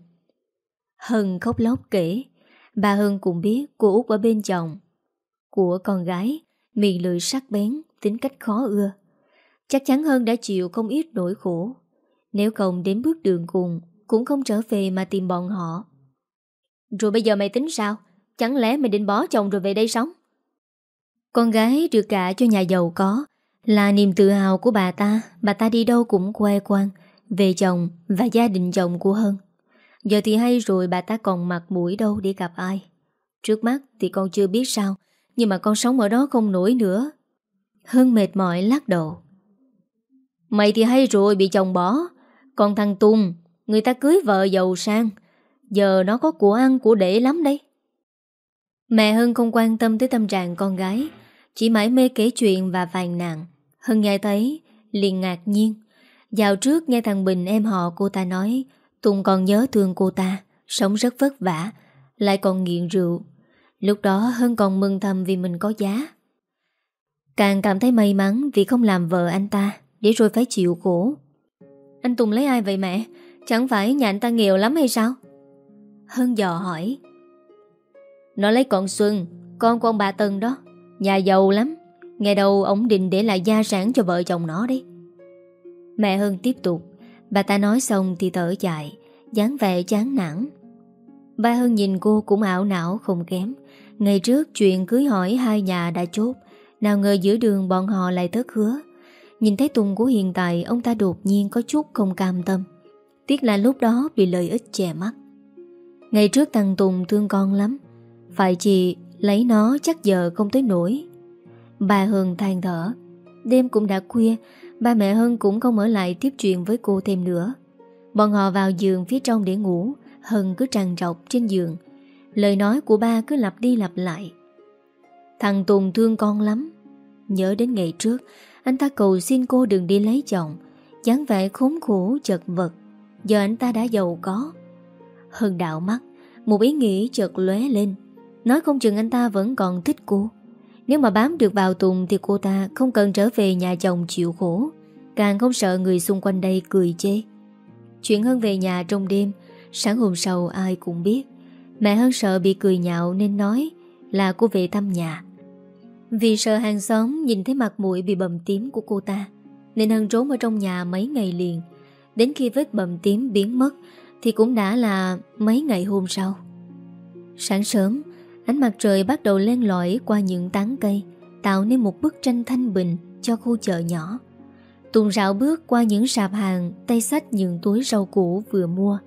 Hân khóc lóc kể, Bà Hân cũng biết cô út ở bên chồng. Của con gái, Miệng lưỡi sắc bén, Tính cách khó ưa. Chắc chắn Hân đã chịu không ít nỗi khổ. Nếu không đến bước đường cùng, Cũng không trở về mà tìm bọn họ. Rồi bây giờ mày tính sao? Chẳng lẽ mày định bỏ chồng rồi về đây sống? Con gái được cả cho nhà giàu có là niềm tự hào của bà ta Bà ta đi đâu cũng khoe khoang Về chồng và gia đình chồng của Hân. Giờ thì hay rồi bà ta còn mặt mũi đâu để gặp ai. Trước mắt thì con chưa biết sao, Nhưng mà con sống ở đó không nổi nữa. Hân mệt mỏi lắc đầu. Mày thì hay rồi, bị chồng bỏ. Còn thằng Tùng, Người ta cưới vợ giàu sang. Giờ nó có của ăn, của để lắm đấy Mẹ Hân không quan tâm tới tâm trạng con gái, Chỉ mãi mê kể chuyện và vàng nàng. Hân nghe thấy, liền ngạc nhiên. Dạo trước nghe thằng Bình em họ cô ta nói Tùng còn nhớ thương cô ta, Sống rất vất vả, Lại còn nghiện rượu. Lúc đó Hân còn mừng thầm vì mình có giá. Càng cảm thấy may mắn Vì không làm vợ anh ta, Để rồi phải chịu khổ. Anh Tùng lấy ai vậy mẹ? Chẳng phải nhà anh ta nghèo lắm hay sao? Hân dò hỏi. Nó lấy con Xuân, Con của ông bà Tân đó, Nhà giàu lắm. Nghe đâu ông định để lại gia sản cho vợ chồng nó đấy. Mẹ Hân tiếp tục, Bà ta nói xong thì thở dài, dáng vẻ chán nản. Ba Hân nhìn cô cũng ảo não không kém. Ngày trước chuyện cưới hỏi hai nhà đã chốt, Nào ngờ giữa đường bọn họ lại thất hứa. Nhìn thấy Tùng của hiện tại, Ông ta đột nhiên có chút không cam tâm. Tiếc là lúc đó bị lợi ích chè mắt. Ngày trước thằng Tùng thương con lắm, Phải chị lấy nó chắc giờ không tới nổi Bà Hân than thở. Đêm cũng đã khuya, Ba mẹ Hân cũng không ở lại tiếp chuyện với cô thêm nữa. Bọn họ vào giường phía trong để ngủ, Hân cứ tràn trọc trên giường. Lời nói của ba cứ lặp đi lặp lại. Thằng Tùng thương con lắm. Nhớ đến ngày trước, Anh ta cầu xin cô đừng đi lấy chồng. Dáng vẻ khốn khổ, chật vật. Giờ anh ta đã giàu có. Hân đạo mắt, Một ý nghĩ chợt lóe lên. Nói không chừng anh ta vẫn còn thích cô. Nếu mà bám được vào Tùng Thì cô ta không cần trở về nhà chồng chịu khổ. Càng không sợ người xung quanh đây cười chê. Chuyện Hân về nhà trong đêm, Sáng hôm sau ai cũng biết. Mẹ Hân sợ bị cười nhạo nên nói Là cô về thăm nhà. Vì sợ hàng xóm nhìn thấy mặt mũi bị bầm tím của cô ta, Nên Hân trốn ở trong nhà mấy ngày liền. Đến khi vết bầm tím biến mất Thì cũng đã là mấy ngày hôm sau. Sáng sớm Ánh mặt trời bắt đầu len lỏi qua những tán cây, Tạo nên một bức tranh thanh bình cho khu chợ nhỏ. Tùng rạo bước qua những sạp hàng, Tay sách những túi rau củ vừa mua.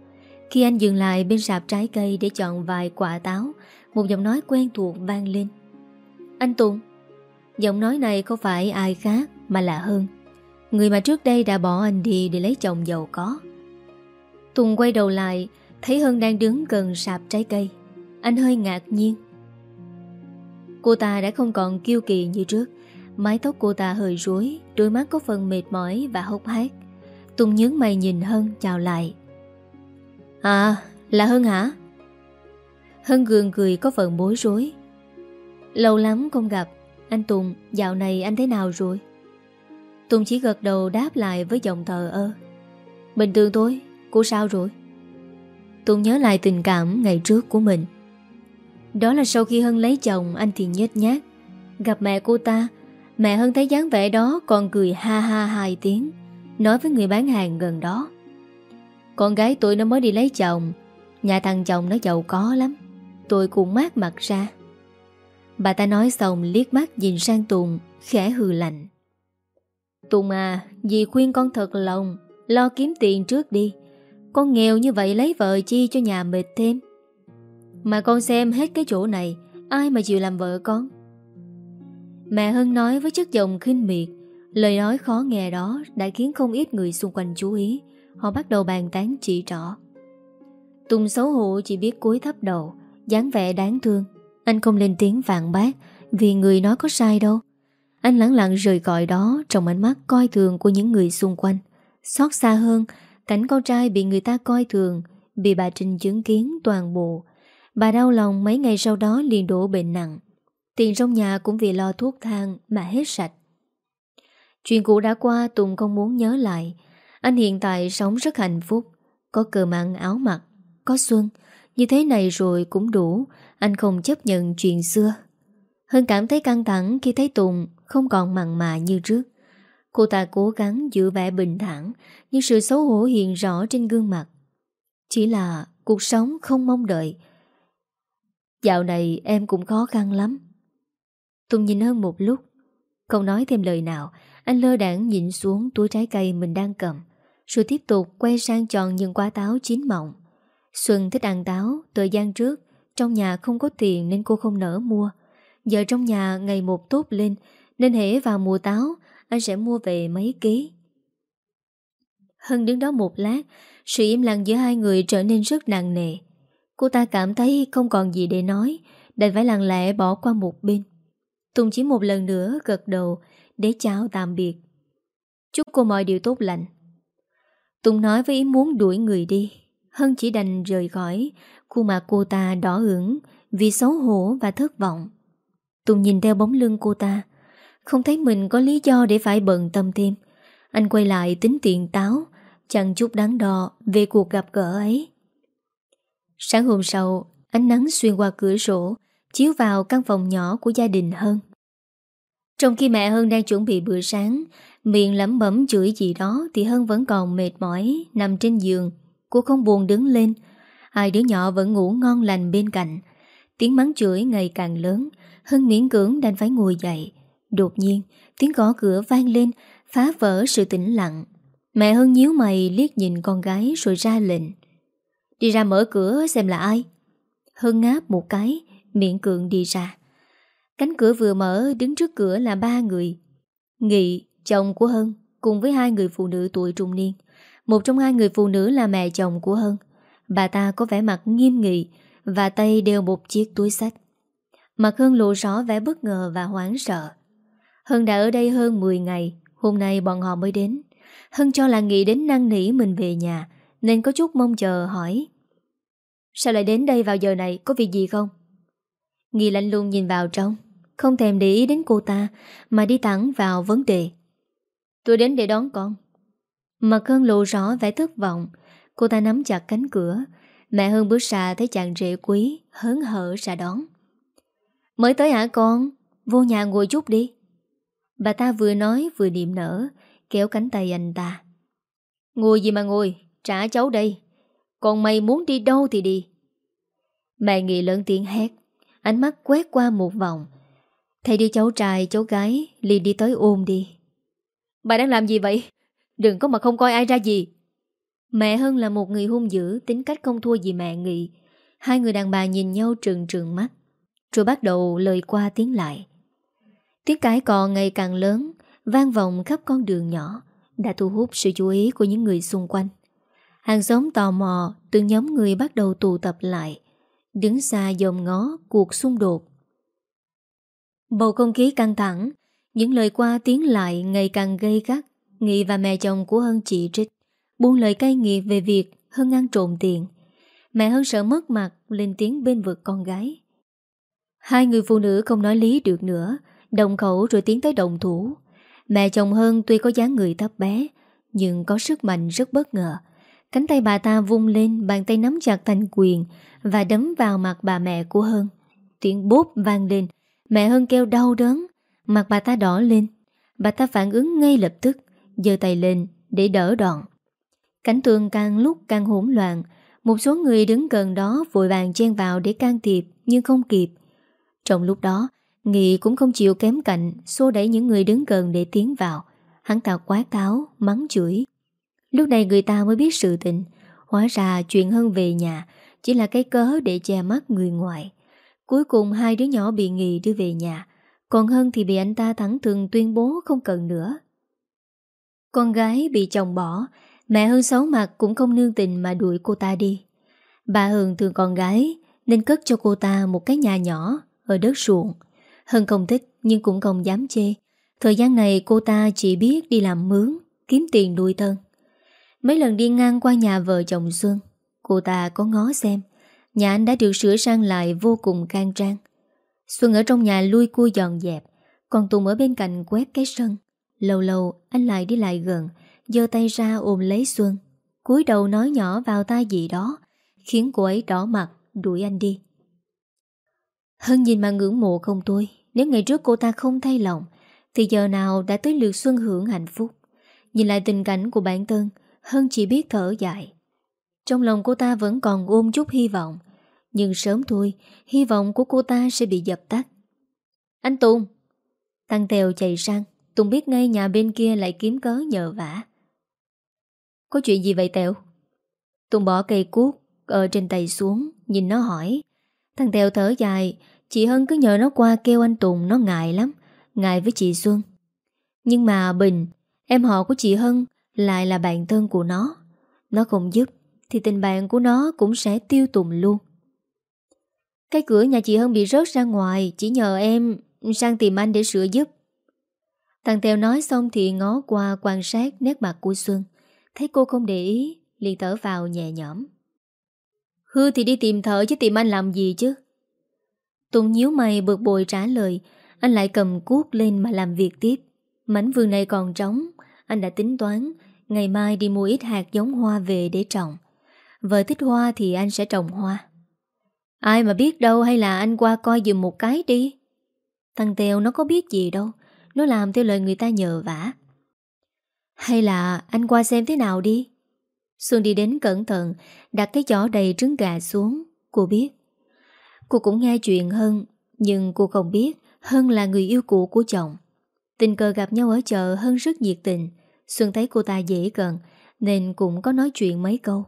Khi anh dừng lại bên sạp trái cây Để chọn vài quả táo, Một giọng nói quen thuộc vang lên. Anh Tùng. Giọng nói này không phải ai khác Mà là Hơn Người mà trước đây đã bỏ anh đi để lấy chồng giàu có. Tùng quay đầu lại, Thấy Hân đang đứng gần sạp trái cây. Anh hơi ngạc nhiên. Cô ta đã không còn kiêu kỳ như trước. Mái tóc cô ta hơi rối, Đôi mắt có phần mệt mỏi và hốc hác. Tùng nhướng mày nhìn Hân, chào lại. À là Hân hả? Hân gường cười có phần bối rối. Lâu lắm không gặp. Anh Tùng, dạo này anh thế nào rồi? Tùng chỉ gật đầu đáp lại với giọng thờ ơ. Bình thường thôi, Cô sao rồi? Tùng nhớ lại tình cảm ngày trước của mình. Đó là sau khi Hân lấy chồng, Anh thì nhét nhát Gặp mẹ cô ta, Mẹ Hân thấy dáng vẻ đó còn cười ha ha hai tiếng, Nói với người bán hàng gần đó. Con gái tôi nó mới đi lấy chồng, Nhà thằng chồng nó giàu có lắm, Tôi cũng mát mặt ra. Bà ta nói xong liếc mắt nhìn sang Tùng, Khẽ hừ lạnh. Tùng à Dì khuyên con thật lòng, Lo kiếm tiền trước đi. Con nghèo như vậy lấy vợ chi cho nhà mệt thêm? Mà con xem hết cái chỗ này, Ai mà chịu làm vợ con? Mẹ Hân nói với chất giọng khinh miệt, Lời nói khó nghe đó đã khiến không ít người xung quanh chú ý, Họ bắt đầu bàn tán chỉ trỏ. Tùng xấu hổ chỉ biết cúi thấp đầu, dáng vẻ đáng thương. Anh không lên tiếng vạn bác Vì người nói có sai đâu. Anh lặng lặng rời gọi đó Trong ánh mắt coi thường của những người xung quanh. Xót xa hơn, Cảnh con trai bị người ta coi thường, Bị bà Trinh chứng kiến toàn bộ Bà đau lòng mấy ngày sau đó liền đổ bệnh nặng Tiền trong nhà cũng vì lo thuốc thang mà hết sạch. Chuyện cũ đã qua Tùng không muốn nhớ lại. Anh hiện tại sống rất hạnh phúc. Có cờ ăn áo mặc, có xuân. Như thế này rồi cũng đủ. Anh không chấp nhận chuyện xưa. Hơn cảm thấy căng thẳng khi thấy Tùng không còn mặn mà như trước. Cô ta cố gắng giữ vẻ bình thản Nhưng sự xấu hổ hiện rõ trên gương mặt Chỉ là cuộc sống không mong đợi Dạo này em cũng khó khăn lắm. Tùng nhìn hơn một lúc, Không nói thêm lời nào. Anh lơ đảng nhìn xuống túi trái cây mình đang cầm, Rồi tiếp tục quay sang chọn những quả táo chín mọng. Xuân thích ăn táo, Thời gian trước, Trong nhà không có tiền nên cô không nỡ mua. Giờ trong nhà ngày một tốt lên, Nên hễ vào mùa táo, Anh sẽ mua về mấy ký. Hân đứng đó một lát, Sự im lặng giữa hai người trở nên rất nặng nề. Cô ta cảm thấy không còn gì để nói Đành phải lặng lẽ bỏ qua một bên Tùng chỉ một lần nữa gật đầu để chào tạm biệt. Chúc cô mọi điều tốt lành. Tùng nói với ý muốn đuổi người đi. Hân chỉ đành rời khỏi, khuôn mặt cô ta đỏ ửng vì xấu hổ và thất vọng. Tùng nhìn theo bóng lưng cô ta, không thấy mình có lý do để phải bận tâm thêm. Anh quay lại tính tiện táo, chẳng chút đáng đo về cuộc gặp gỡ ấy. Sáng hôm sau, ánh nắng xuyên qua cửa sổ, chiếu vào căn phòng nhỏ của gia đình Hân. Trong khi mẹ Hân đang chuẩn bị bữa sáng, miệng lẩm bẩm chửi gì đó thì Hân vẫn còn mệt mỏi, nằm trên giường. Cô không buồn đứng lên, hai đứa nhỏ vẫn ngủ ngon lành bên cạnh. Tiếng mắng chửi ngày càng lớn, Hân miễn cưỡng đành phải ngồi dậy. Đột nhiên, tiếng gõ cửa vang lên, phá vỡ sự tĩnh lặng. Mẹ Hân nhíu mày liếc nhìn con gái rồi ra lệnh. Đi ra mở cửa xem là ai. Hân ngáp một cái, miệng cường đi ra. Cánh cửa vừa mở đứng trước cửa là ba người. Nghị, chồng của Hân, cùng với hai người phụ nữ tuổi trung niên. Một trong hai người phụ nữ là mẹ chồng của Hân. Bà ta có vẻ mặt nghiêm nghị và tay đeo một chiếc túi sách. Mặt Hân lộ rõ vẻ bất ngờ và hoảng sợ. Hân đã ở đây hơn 10 ngày, hôm nay bọn họ mới đến. Hân cho là nghĩ đến năn nỉ mình về nhà, nên có chút mong chờ hỏi. Sao lại đến đây vào giờ này? Có việc gì không? Nghi lạnh lùng nhìn vào trong, Không thèm để ý đến cô ta, Mà đi thẳng vào vấn đề. Tôi đến để đón con. Mặt Hân lộ rõ vẻ thất vọng. Cô ta nắm chặt cánh cửa. Mẹ Hân bước ra thấy chàng rể quý, Hớn hở ra đón. Mới tới hả con? Vô nhà ngồi chút đi. Bà ta vừa nói vừa niệm nở, Kéo cánh tay anh ta. Ngồi gì mà ngồi? Trả cháu đây. Còn mày muốn đi đâu thì đi. Mẹ nghị lớn tiếng hét. Ánh mắt quét qua một vòng. Thầy đưa cháu trai cháu gái liền đi tới ôm đi. Bà đang làm gì vậy? Đừng có mà không coi ai ra gì. Mẹ Hân là một người hung dữ Tính cách không thua gì mẹ Nghị. Hai người đàn bà nhìn nhau trừng trừng mắt. Rồi bắt đầu lời qua tiếng lại. Tiếng cái cò ngày càng lớn Vang vọng khắp con đường nhỏ Đã thu hút sự chú ý của những người xung quanh Hàng xóm tò mò, Từng nhóm người bắt đầu tụ tập lại. Đứng xa dòm ngó cuộc xung đột. Bầu không khí căng thẳng, Những lời qua tiếng lại ngày càng gây gắt. Nghị và mẹ chồng của Hân chỉ trích, Buông lời cay nghiệt về việc Hân ăn trộm tiền. Mẹ Hân sợ mất mặt, Lên tiếng bên vực con gái. Hai người phụ nữ không nói lý được nữa Đồng khẩu rồi tiến tới đồng thủ. Mẹ chồng Hân tuy có dáng người thấp bé, Nhưng có sức mạnh rất bất ngờ. Cánh tay bà ta vung lên Bàn tay nắm chặt thành quyền Và đấm vào mặt bà mẹ của Hân. Tiếng bốp vang lên. Mẹ Hân kêu đau đớn. Mặt bà ta đỏ lên. Bà ta phản ứng ngay lập tức giơ tay lên để đỡ đòn. Cảnh tượng càng lúc càng hỗn loạn. Một số người đứng gần đó vội vàng chen vào để can thiệp Nhưng không kịp. Trong lúc đó Nghị cũng không chịu kém cạnh Xô đẩy những người đứng gần để tiến vào. Hắn ta quát tháo, mắng chửi. Lúc này người ta mới biết sự tình. Hóa ra chuyện hơn về nhà Chỉ là cái cớ để che mắt người ngoài. Cuối cùng hai đứa nhỏ bị nghỉ đưa về nhà. Còn Hân thì bị anh ta thẳng thường tuyên bố không cần nữa. Con gái bị chồng bỏ, Mẹ Hân xấu mặt cũng không nương tình mà đuổi cô ta đi. Bà hường thương con gái Nên cất cho cô ta một cái nhà nhỏ Ở đất ruộng. Hân không thích nhưng cũng không dám chê. Thời gian này cô ta chỉ biết đi làm mướn, Kiếm tiền nuôi thân. Mấy lần đi ngang qua nhà vợ chồng Xuân, Cô ta có ngó xem. Nhà anh đã được sửa sang lại vô cùng can trang. Xuân ở trong nhà lui cua dọn dẹp, Còn Tùng ở bên cạnh quét cái sân. Lâu lâu, anh lại đi lại gần, giơ tay ra ôm lấy Xuân. Cúi đầu nói nhỏ vào tai gì đó, Khiến cô ấy đỏ mặt, Đuổi anh đi. Hân nhìn mà ngưỡng mộ không tôi Nếu ngày trước cô ta không thay lòng, Thì giờ nào đã tới lượt Xuân hưởng hạnh phúc. Nhìn lại tình cảnh của bản thân Hân chỉ biết thở dài. Trong lòng cô ta vẫn còn ôm chút hy vọng, Nhưng sớm thôi, Hy vọng của cô ta sẽ bị dập tắt. Anh Tùng! Tăng Tèo chạy sang, Tùng biết ngay nhà bên kia lại kiếm cớ nhờ vả. Có chuyện gì vậy Tèo? Tùng bỏ cây cuốc Ở trên tay xuống, Nhìn nó hỏi. Thằng Tèo thở dài, Chị Hân cứ nhờ nó qua kêu anh Tùng, Nó ngại lắm, Ngại với chị Xuân. Nhưng mà Bình, Em họ của chị Hân lại là bạn thân của nó. Nó không giúp, Thì tình bạn của nó cũng sẽ tiêu tùng luôn. Cái cửa nhà chị Hân bị rớt ra ngoài, Chỉ nhờ em sang tìm anh để sửa giúp. Thằng Tèo nói xong thì ngó qua quan sát nét mặt của Xuân. Thấy cô không để ý, liền thở vào nhẹ nhõm. Hư thì đi tìm thở chứ tìm anh làm gì chứ? Tùng nhíu mày bực bội trả lời. Anh lại cầm cuốc lên mà làm việc tiếp. Mảnh vườn này còn trống, Anh đã tính toán Ngày mai đi mua ít hạt giống hoa về để trồng. Vợ thích hoa thì anh sẽ trồng hoa. Ai mà biết đâu hay là anh qua coi dùm một cái đi. Thằng Tèo nó có biết gì đâu. Nó làm theo lời người ta nhờ vả. Hay là anh qua xem thế nào đi. Xuân đi đến cẩn thận, Đặt cái giỏ đầy trứng gà xuống. Cô biết. Cô cũng nghe chuyện Hân, Nhưng cô không biết Hân là người yêu cũ của chồng. Tình cờ gặp nhau ở chợ, Hân rất nhiệt tình. Xuân thấy cô ta dễ gần, Nên cũng có nói chuyện mấy câu.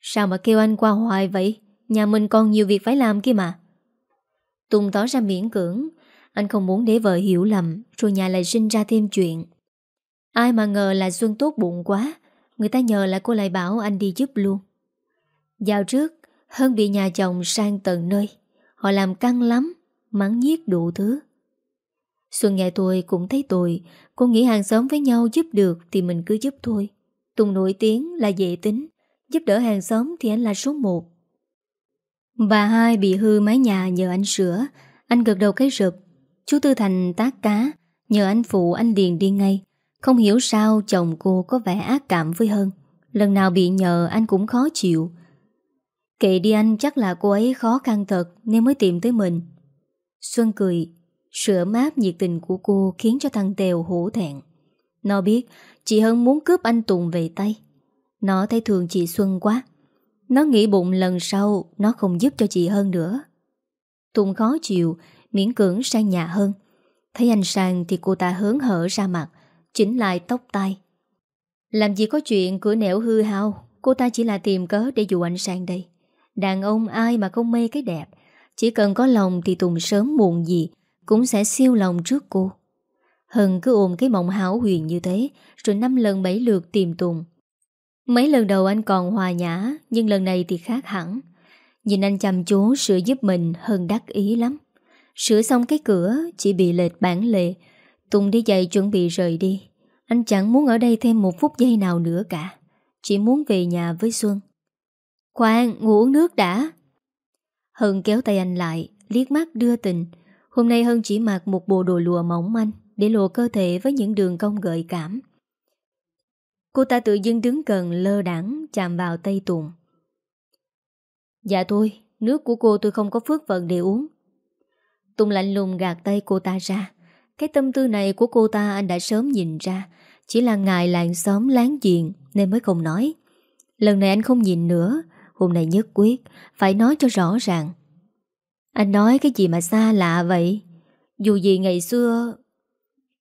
Sao mà kêu anh qua hoài vậy? Nhà mình còn nhiều việc phải làm kia mà. Tùng tỏ ra miễn cưỡng. Anh không muốn để vợ hiểu lầm, Rồi nhà lại sinh ra thêm chuyện. Ai mà ngờ là Xuân tốt bụng quá, Người ta nhờ là cô lại bảo anh đi giúp luôn. Dạo trước, Hân bị nhà chồng sang tận nơi, Họ làm căng lắm, Mắng nhiếc đủ thứ. Xuân nghe tôi cũng thấy tội Cô nghĩ hàng xóm với nhau giúp được Thì mình cứ giúp thôi. Tùng nổi tiếng là dễ tính. Giúp đỡ hàng xóm thì anh là số một. Bà hai bị hư mái nhà nhờ anh sửa. Anh gật đầu cái rụp. Chú Tư Thành tác cá. Nhờ anh phụ anh điền đi ngay. Không hiểu sao chồng cô có vẻ ác cảm với hân, Lần nào bị nhờ anh cũng khó chịu. Kệ đi anh chắc là cô ấy khó khăn thật Nên mới tìm tới mình. Xuân cười. Sữa mát nhiệt tình của cô khiến cho thằng Tèo hổ thẹn. Nó biết, chị Hân muốn cướp anh Tùng về tay. Nó thấy thường chị Xuân quá. Nó nghĩ bụng lần sau Nó không giúp cho chị Hân nữa. Tùng khó chịu, Miễn cưỡng sang nhà Hân. Thấy anh sang thì cô ta hớn hở ra mặt, Chỉnh lại tóc tai. Làm gì có chuyện cửa nẻo hư hao, Cô ta chỉ là tìm cớ để dụ anh sang đây. Đàn ông ai mà không mê cái đẹp, Chỉ cần có lòng thì Tùng sớm muộn gì cũng sẽ siêu lòng trước cô. Hân cứ ôm cái mộng hảo huyền như thế Rồi năm lần bảy lượt tìm Tùng. Mấy lần đầu anh còn hòa nhã Nhưng lần này thì khác hẳn. Nhìn anh chăm chú sửa giúp mình Hân đắc ý lắm. Sửa xong cái cửa Chỉ bị lệch bản lệ Tùng đi dậy chuẩn bị rời đi. Anh chẳng muốn ở đây thêm một phút giây nào nữa cả. Chỉ muốn về nhà với Xuân. Khoan, ngủ uống nước đã. Hân kéo tay anh lại, liếc mắt đưa tình. Hôm nay Hân chỉ mặc một bộ đồ lùa mỏng manh để lộ cơ thể với những đường cong gợi cảm. Cô ta tự dưng đứng gần lơ đẳng chạm vào tay Tùng. Dạ thôi, nước của cô tôi không có phước vận để uống. Tùng lạnh lùng gạt tay cô ta ra. Cái tâm tư này của cô ta anh đã sớm nhìn ra. Chỉ là ngài làng xóm láng giềng nên mới không nói. Lần này anh không nhìn nữa Hôm nay nhất quyết Phải nói cho rõ ràng anh nói cái gì mà xa lạ vậy? Dù gì ngày xưa,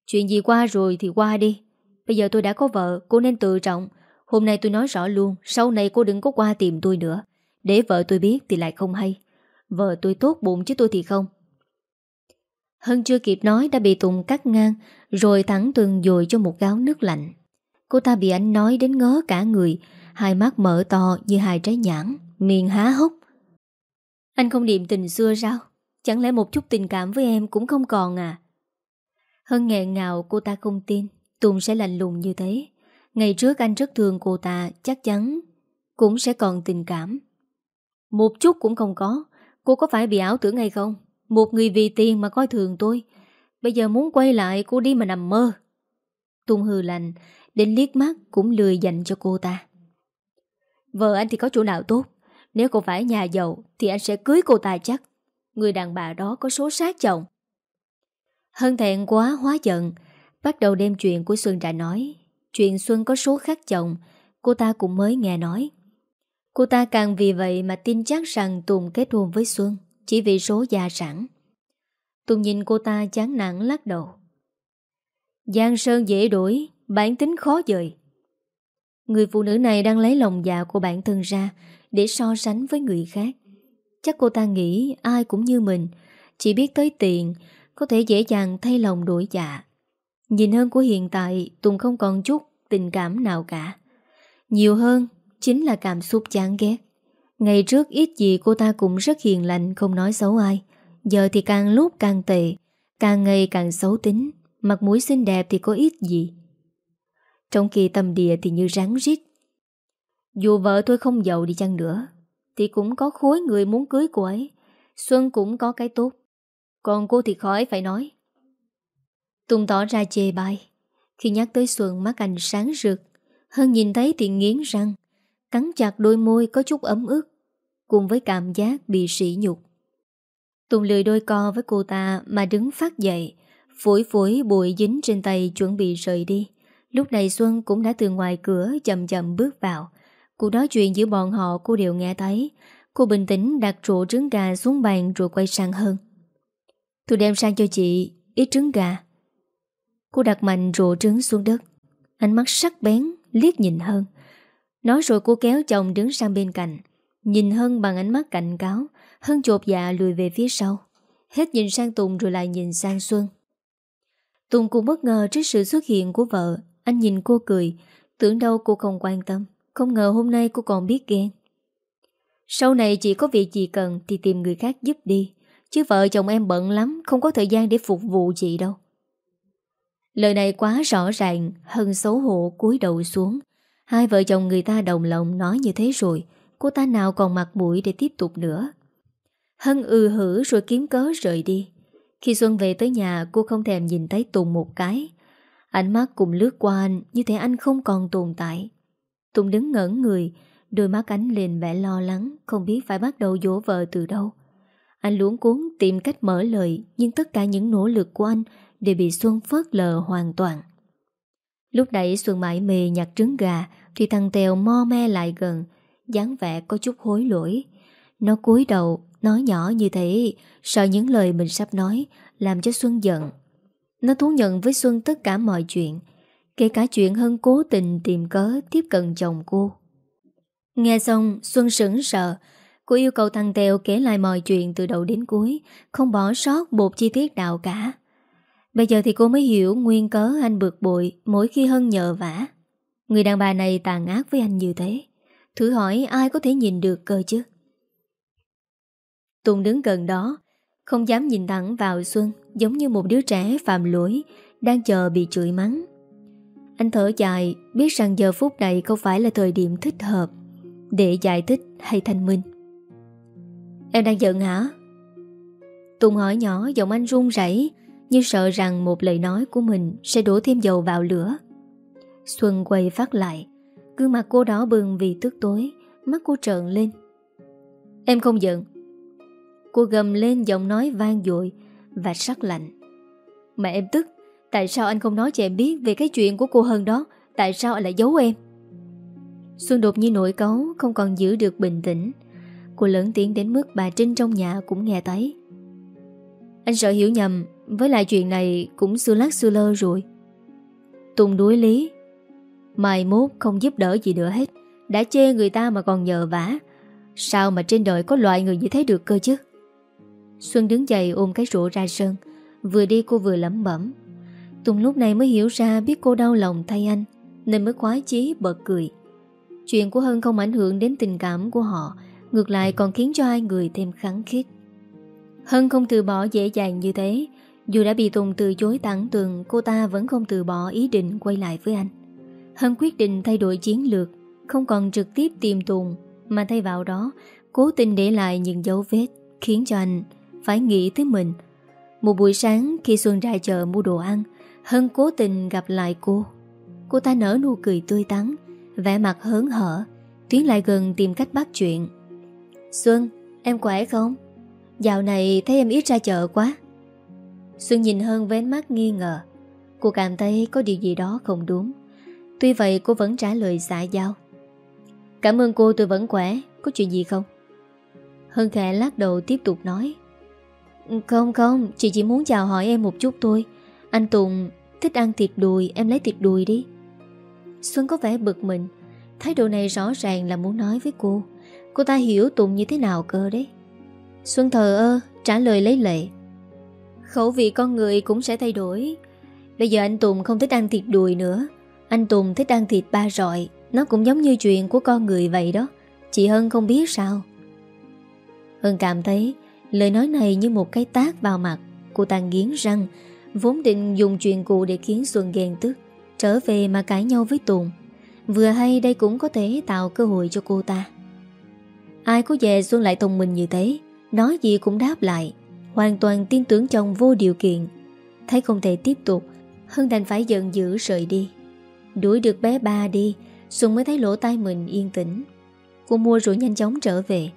Chuyện gì qua rồi thì qua đi. Bây giờ tôi đã có vợ, Cô nên tự trọng. Hôm nay tôi nói rõ luôn, Sau này cô đừng có qua tìm tôi nữa. Để vợ tôi biết thì lại không hay. Vợ tôi tốt bụng chứ tôi thì không. Hân chưa kịp nói đã bị Tùng cắt ngang, Rồi thẳng tường dồi cho một gáo nước lạnh. Cô ta bị anh nói đến ngớ cả người, Hai mắt mở to như hai trái nhãn, Miệng há hốc. Anh không niệm tình xưa sao? Chẳng lẽ một chút tình cảm với em cũng không còn à? Hơn nghẹn ngào, cô ta không tin. Tùng sẽ lạnh lùng như thế. Ngày trước anh rất thương cô ta, Chắc chắn Cũng sẽ còn tình cảm. Một chút cũng không có. Cô có phải bị ảo tưởng hay không? Một người vì tiền mà coi thường tôi. Bây giờ muốn quay lại, cô đi mà nằm mơ. Tùng hừ lạnh, Đến liếc mắt cũng lười dành cho cô ta. Vợ anh thì có chỗ nào tốt? Nếu cô phải nhà giàu, Thì anh sẽ cưới cô ta chắc. Người đàn bà đó có số sát chồng. Hân thẹn quá, hóa giận. Bắt đầu đem chuyện của Xuân ra nói. Chuyện Xuân có số khác chồng, Cô ta cũng mới nghe nói. Cô ta càng vì vậy mà tin chắc rằng Tùng kết hôn với Xuân, Chỉ vì số gia sản. Tùng nhìn cô ta chán nản lắc đầu. Giang Sơn dễ đuổi Bản tính khó dời. Người phụ nữ này đang lấy lòng dạ của bản thân ra để so sánh với người khác. Chắc cô ta nghĩ ai cũng như mình, Chỉ biết tới tiền, Có thể dễ dàng thay lòng đổi dạ. Nhìn hơn của hiện tại, Tùng không còn chút tình cảm nào cả. Nhiều hơn Chính là cảm xúc chán ghét. Ngày trước ít gì cô ta cũng rất hiền lành, Không nói xấu ai. Giờ thì càng lúc càng tệ, Càng ngày càng xấu tính, Mặt mũi xinh đẹp thì có ít gì. Trong khi tâm địa thì như rắn rít dù vợ tôi không giàu đi chăng nữa, Thì cũng có khối người muốn cưới cô ấy. Xuân cũng có cái tốt. Còn cô thì khỏi phải nói. Tùng tỏ ra chê bai. Khi nhắc tới Xuân, mắt anh sáng rực. Hơn nhìn thấy thì nghiến răng. Cắn chặt đôi môi có chút ấm ức, Cùng với cảm giác bị sỉ nhục. Tùng lười đôi co với cô ta Mà đứng phát dậy Phổi phổi bụi dính trên tay chuẩn bị rời đi. Lúc này Xuân cũng đã từ ngoài cửa chậm chậm bước vào. Cuộc nói chuyện giữa bọn họ cô đều nghe thấy. Cô bình tĩnh đặt rổ trứng gà xuống bàn rồi quay sang hơn. Tôi đem sang cho chị ít trứng gà. Cô đặt mạnh rổ trứng xuống đất. Ánh mắt sắc bén, liếc nhìn hơn. Nói rồi cô kéo chồng đứng sang bên cạnh. Nhìn Hân bằng ánh mắt cảnh cáo. Hân chột dạ lùi về phía sau. Hết nhìn sang Tùng rồi lại nhìn sang Xuân. Tùng cũng bất ngờ trước sự xuất hiện của vợ anh nhìn cô cười Tưởng đâu cô không quan tâm không ngờ hôm nay cô còn biết ghen. Sau này chỉ có việc gì cần Thì tìm người khác giúp đi, Chứ vợ chồng em bận lắm, Không có thời gian để phục vụ chị đâu. Lời này quá rõ ràng Hân xấu hổ cúi đầu xuống. Hai vợ chồng người ta đồng lòng nói như thế rồi, Cô ta nào còn mặt mũi để tiếp tục nữa. Hân ư hử rồi kiếm cớ rời đi. Khi Xuân về tới nhà, cô không thèm nhìn thấy Tùng một cái. Ánh mắt cùng lướt qua anh Như thể anh không còn tồn tại. Tùng đứng ngẩn người, Đôi mắt ánh lên vẻ lo lắng, Không biết phải bắt đầu dỗ vợ từ đâu. Anh luống cuốn tìm cách mở lời, Nhưng tất cả những nỗ lực của anh Đều bị Xuân phớt lờ hoàn toàn. Lúc nãy Xuân mãi mê nhặt trứng gà, Thì thằng Tèo mo me lại gần, dáng vẻ có chút hối lỗi. Nó cúi đầu, Nói nhỏ như thế, Sợ những lời mình sắp nói, Làm cho Xuân giận. Nó thú nhận với Xuân tất cả mọi chuyện Kể cả chuyện Hân cố tình tìm cớ Tiếp cận chồng cô Nghe xong Xuân sững sợ Cô yêu cầu thằng Tèo kể lại mọi chuyện từ đầu đến cuối Không bỏ sót một chi tiết nào cả Bây giờ thì cô mới hiểu nguyên cớ anh bực bội mỗi khi Hân nhờ vả. Người đàn bà này tàn ác với anh như thế. Thử hỏi ai có thể nhìn được cơ chứ? Tùng đứng gần đó, không dám nhìn thẳng vào Xuân giống như một đứa trẻ phạm lỗi đang chờ bị chửi mắng. Anh thở dài biết rằng giờ phút này không phải là thời điểm thích hợp để giải thích hay thanh minh. Em đang giận hả? Tùng hỏi nhỏ giọng anh run rẩy như sợ rằng một lời nói của mình sẽ đổ thêm dầu vào lửa. Xuân quay phát lại, gương mặt cô đỏ bừng vì tức tối, mắt cô trợn lên. Em không giận. Cô gầm lên giọng nói vang dội và sắc lạnh. Mà em tức, tại sao anh không nói cho em biết về cái chuyện của cô hơn đó, tại sao anh lại giấu em? Xuân đột nhiên nổi cấu, không còn giữ được bình tĩnh. Cô lớn tiếng đến mức bà Trinh trong nhà cũng nghe thấy. Anh sợ hiểu nhầm với lại chuyện này cũng xưa lát xưa lơ rồi. Tùng đuối lý. Mai mốt không giúp đỡ gì nữa hết. Đã chê người ta mà còn nhờ vả. Sao mà trên đời có loại người như thế được cơ chứ? Xuân đứng dậy ôm cái rổ ra sân. Vừa đi cô vừa lẩm bẩm. Tùng lúc này mới hiểu ra biết cô đau lòng thay anh, Nên mới khoái chí, bật cười. Chuyện của Hân không ảnh hưởng đến tình cảm của họ, Ngược lại còn khiến cho hai người thêm kháng khít. Hân không từ bỏ dễ dàng như thế, dù đã bị Tùng từ chối tặng tường, Cô ta vẫn không từ bỏ ý định quay lại với anh. Hân quyết định thay đổi chiến lược, Không còn trực tiếp tìm Tùng, Mà thay vào đó, Cố tình để lại những dấu vết Khiến cho anh phải nghĩ tới mình. Một buổi sáng, khi Xuân ra chợ mua đồ ăn Hân cố tình gặp lại cô. Cô ta nở nụ cười tươi tắn vẻ mặt hớn hở Tiến lại gần tìm cách bắt chuyện. Xuân, em khỏe không? Dạo này thấy em ít ra chợ quá. Xuân nhìn hơn với ánh mắt nghi ngờ. Cô cảm thấy có điều gì đó không đúng. Tuy vậy cô vẫn trả lời xã giao. Cảm ơn cô tôi vẫn khỏe Có chuyện gì không? Hân khẽ lắc đầu tiếp tục nói. Không không Chị chỉ muốn chào hỏi em một chút thôi. Anh Tùng thích ăn thịt đùi, Em lấy thịt đùi đi. Xuân có vẻ bực mình. Thái độ này rõ ràng là muốn nói với cô. Cô ta hiểu Tùng như thế nào cơ đấy. Xuân thờ ơ, trả lời lấy lệ. Khẩu vị con người cũng sẽ thay đổi. Bây giờ anh Tùng không thích ăn thịt đùi nữa. Anh Tùng thích ăn thịt ba rọi. Nó cũng giống như chuyện của con người vậy đó. Chị Hân không biết sao. Hân cảm thấy Lời nói này như một cái tác vào mặt. Cô ta nghiến răng Vốn định dùng chuyện cụ để khiến Xuân ghen tức, Trở về mà cãi nhau với Tùng. Vừa hay đây cũng có thể tạo cơ hội cho cô ta. Ai có về Xuân lại thông minh như thế, Nói gì cũng đáp lại, Hoàn toàn tin tưởng chồng vô điều kiện. Thấy không thể tiếp tục, Hân đành phải giận dữ rời đi. Đuổi được bé ba đi, Xuân mới thấy lỗ tai mình yên tĩnh. Cô mua rượu nhanh chóng trở về.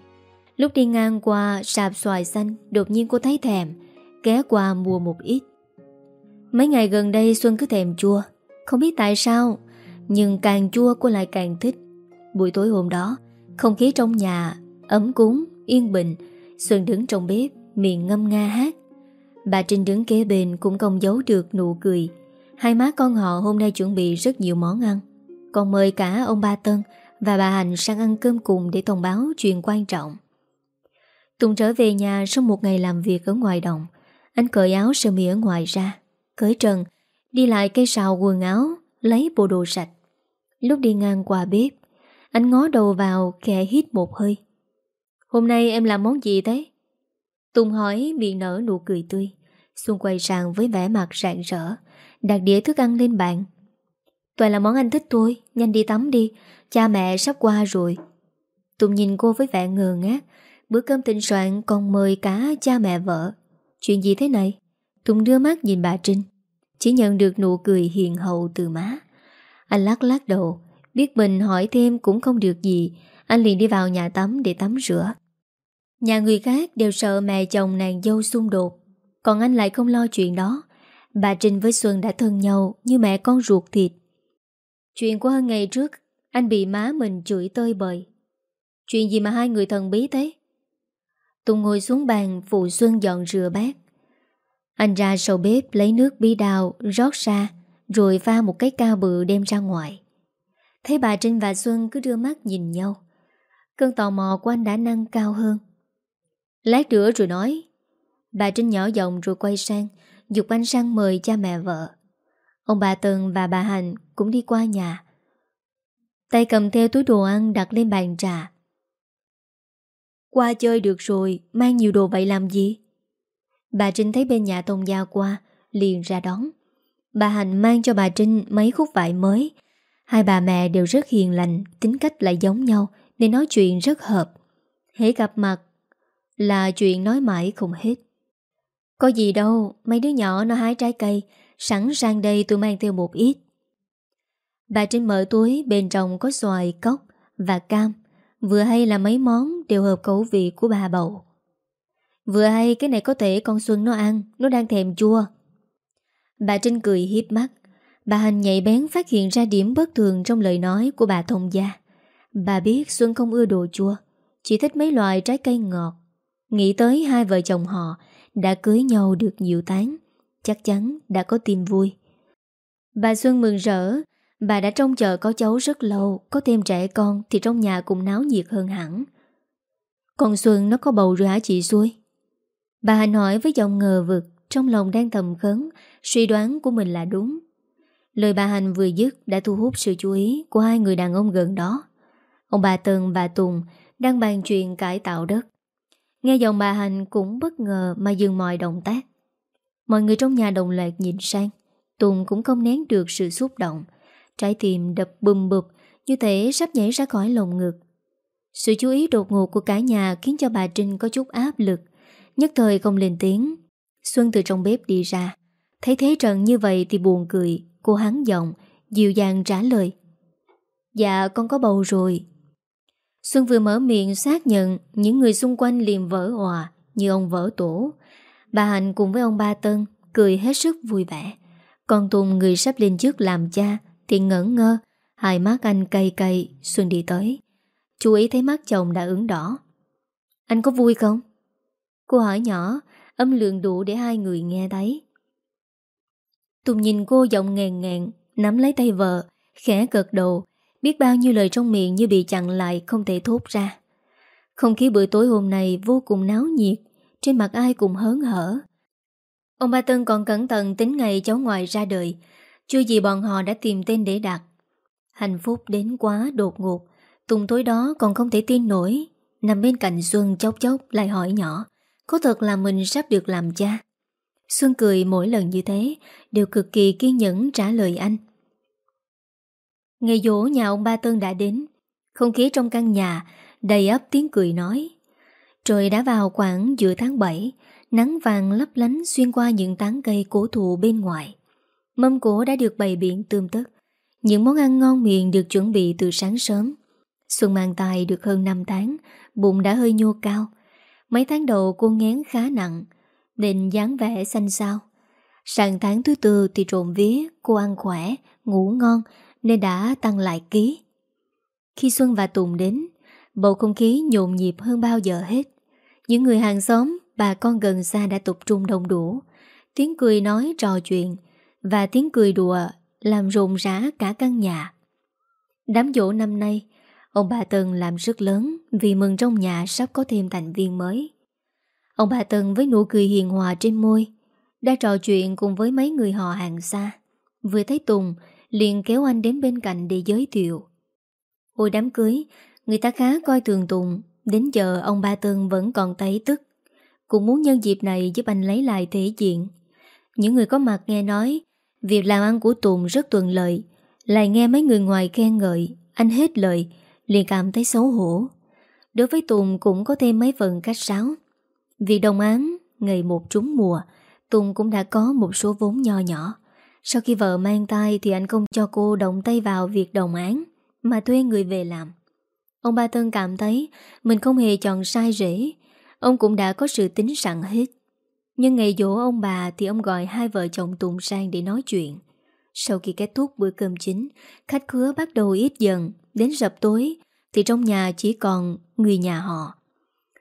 Lúc đi ngang qua, sạp xoài xanh, Đột nhiên cô thấy thèm, Ghé qua mua một ít. Mấy ngày gần đây Xuân cứ thèm chua Không biết tại sao Nhưng càng chua cô lại càng thích Buổi tối hôm đó Không khí trong nhà ấm cúng, yên bình Xuân đứng trong bếp miệng ngâm nga hát. Bà Trinh đứng kế bên cũng không giấu được nụ cười. Hai má con họ hôm nay chuẩn bị rất nhiều món ăn. Còn mời cả ông ba Tân và bà Hành sang ăn cơm cùng để thông báo chuyện quan trọng. Tùng trở về nhà sau một ngày làm việc ở ngoài đồng. Anh cởi áo sơ mi ở ngoài ra, cởi trần, đi lại cây sào quần áo, lấy bộ đồ sạch. Lúc đi ngang qua bếp, anh ngó đầu vào khẽ hít một hơi. Hôm nay em làm món gì thế? Tùng hỏi miệng nở nụ cười tươi Xuân quay sang với vẻ mặt rạng rỡ Đặt đĩa thức ăn lên bàn Toàn là món anh thích thôi Nhanh đi tắm đi Cha mẹ sắp qua rồi Tùng nhìn cô với vẻ ngờ ngác Bữa cơm tình soạn còn mời cả cha mẹ vợ Chuyện gì thế này Tùng đưa mắt nhìn bà Trinh chỉ nhận được nụ cười hiền hậu từ má. Anh lắc lắc đầu, Biết mình hỏi thêm cũng không được gì. Anh liền đi vào nhà tắm để tắm rửa. Nhà người khác đều sợ mẹ chồng nàng dâu xung đột. Còn anh lại không lo chuyện đó. Bà Trinh với Xuân đã thân nhau Như mẹ con ruột thịt. Chuyện của hơn ngày trước, Anh bị má mình chửi tơi bời. Chuyện gì mà hai người thần bí thế? Tùng ngồi xuống bàn, Phụ Xuân dọn rửa bát. Anh ra sau bếp lấy nước bí đào Rót ra, Rồi pha một cái cao bự đem ra ngoài. Thấy bà Trinh và Xuân cứ đưa mắt nhìn nhau, Cơn tò mò của anh đã nâng cao hơn. Lát nữa rồi nói, Bà Trinh nhỏ giọng rồi quay sang, Dục anh sang mời cha mẹ vợ. Ông bà Tần và bà Hành cũng đi qua nhà. Tay cầm theo túi đồ ăn đặt lên bàn trà. Qua chơi được rồi, Mang nhiều đồ vậy làm gì? Bà Trinh thấy bên nhà Tôn Gia qua Liền ra đón. Bà hạnh mang cho bà Trinh mấy khúc vải mới. Hai bà mẹ đều rất hiền lành Tính cách lại giống nhau Nên nói chuyện rất hợp. Hễ gặp mặt Là chuyện nói mãi không hết. Có gì đâu Mấy đứa nhỏ nó hái trái cây Sẵn sang đây tôi mang theo một ít. Bà Trinh mở túi Bên trong có xoài, cốc và cam Vừa hay là mấy món Đều hợp khẩu vị của bà bầu. Vừa hay cái này có thể con Xuân nó ăn, Nó đang thèm chua. Bà Trinh cười hiếp mắt. Bà Hành nhạy bén phát hiện ra điểm bất thường Trong lời nói của bà thông gia. Bà biết Xuân không ưa đồ chua, Chỉ thích mấy loại trái cây ngọt. Nghĩ tới hai vợ chồng họ, Đã cưới nhau được nhiều tháng, Chắc chắn đã có tin vui. Bà Xuân mừng rỡ, Bà đã trông chờ có cháu rất lâu, Có thêm trẻ con Thì trong nhà cũng náo nhiệt hơn hẳn. Còn Xuân nó có bầu rồi hả chị xuôi? Bà Hành hỏi với giọng ngờ vực Trong lòng đang thầm khấn, Suy đoán của mình là đúng. Lời bà Hành vừa dứt đã thu hút sự chú ý Của hai người đàn ông gần đó. Ông bà Tân và Tùng Đang bàn chuyện cải tạo đất. Nghe giọng bà Hành cũng bất ngờ Mà dừng mọi động tác. Mọi người trong nhà đồng loạt nhìn sang, Tùng cũng không nén được sự xúc động. Trái tim đập bùm bụp Như thể sắp nhảy ra khỏi lồng ngực. Sự chú ý đột ngột của cả nhà Khiến cho bà Trinh có chút áp lực. Nhất thời không lên tiếng. Xuân từ trong bếp đi ra. Thấy thế trần như vậy thì buồn cười. Cô hắn giọng, Dịu dàng trả lời. Dạ con có bầu rồi. Xuân vừa mở miệng xác nhận Những người xung quanh liền vỡ hòa Như ông vỡ tổ. Bà Hạnh cùng với ông ba Tân Cười hết sức vui vẻ. Còn Tùng, người sắp lên trước làm cha, Thì ngẩn ngơ, Hai mắt anh cay cay, Xuân đi tới. Chú ý thấy mắt chồng đã ứng đỏ. Anh có vui không? Cô hỏi nhỏ, Âm lượng đủ để hai người nghe thấy. Tùng nhìn cô giọng ngàn ngàn Nắm lấy tay vợ, Khẽ gật đầu, Biết bao nhiêu lời trong miệng như bị chặn lại Không thể thốt ra. Không khí bữa tối hôm nay vô cùng náo nhiệt, Trên mặt ai cũng hớn hở. Ông Ba Tân còn cẩn thận tính ngày cháu ngoại ra đời, Chưa gì bọn họ đã tìm tên để đặt. Hạnh phúc đến quá đột ngột, Tùng tối đó còn không thể tin nổi. Nằm bên cạnh Xuân chốc chốc lại hỏi nhỏ có thật là mình sắp được làm cha. Xuân cười mỗi lần như thế, Đều cực kỳ kiên nhẫn trả lời anh. Ngày dỗ nhà ông Ba Tân đã đến. Không khí trong căn nhà, Đầy ấp tiếng cười nói. Trời đã vào khoảng giữa tháng 7 Nắng vàng lấp lánh xuyên qua những tán cây cổ thụ bên ngoài. Mâm cổ đã được bày biện tươm tất. Những món ăn ngon miệng được chuẩn bị từ sáng sớm. Xuân mang tài được hơn 5 tháng, Bụng đã hơi nhô cao. Mấy tháng đầu cô ngén khá nặng Nên dáng vẻ xanh xao. Sang tháng thứ tư thì trộm vía Cô ăn khỏe, ngủ ngon Nên đã tăng lại ký. Khi Xuân và Tùng đến Bầu không khí nhộn nhịp hơn bao giờ hết. Những người hàng xóm Bà con gần xa đã tập trung đông đủ. Tiếng cười nói trò chuyện Và tiếng cười đùa Làm rộn rã cả căn nhà. Đám dỗ năm nay Ông bà Tân làm rất lớn Vì mừng trong nhà sắp có thêm thành viên mới. Ông bà Tân với nụ cười hiền hòa trên môi, Đã trò chuyện cùng với mấy người họ hàng xa. Vừa thấy Tùng, liền kéo anh đến bên cạnh để giới thiệu. Hồi đám cưới, Người ta khá coi thường Tùng, Đến giờ ông ba Tân vẫn còn thấy tức. Cũng muốn nhân dịp này giúp anh lấy lại thể diện. Những người có mặt nghe nói, Việc làm ăn của Tùng rất tuần lợi, Lại nghe mấy người ngoài khen ngợi, Anh hết lời liền cảm thấy xấu hổ. Đối với Tùng cũng có thêm mấy phần cách sáo. Vì đồng án Ngày một trúng mùa, Tùng cũng đã có một số vốn nho nhỏ. Sau khi vợ mang tay Thì anh không cho cô động tay vào việc đồng án Mà thuê người về làm. Ông Ba Tân cảm thấy Mình không hề chọn sai rễ Ông cũng đã có sự tính sẵn hết. Nhưng ngày dỗ ông bà Thì ông gọi hai vợ chồng Tùng sang để nói chuyện. Sau khi kết thúc bữa cơm chính Khách khứa bắt đầu ít dần Đến rập tối Thì trong nhà chỉ còn người nhà họ.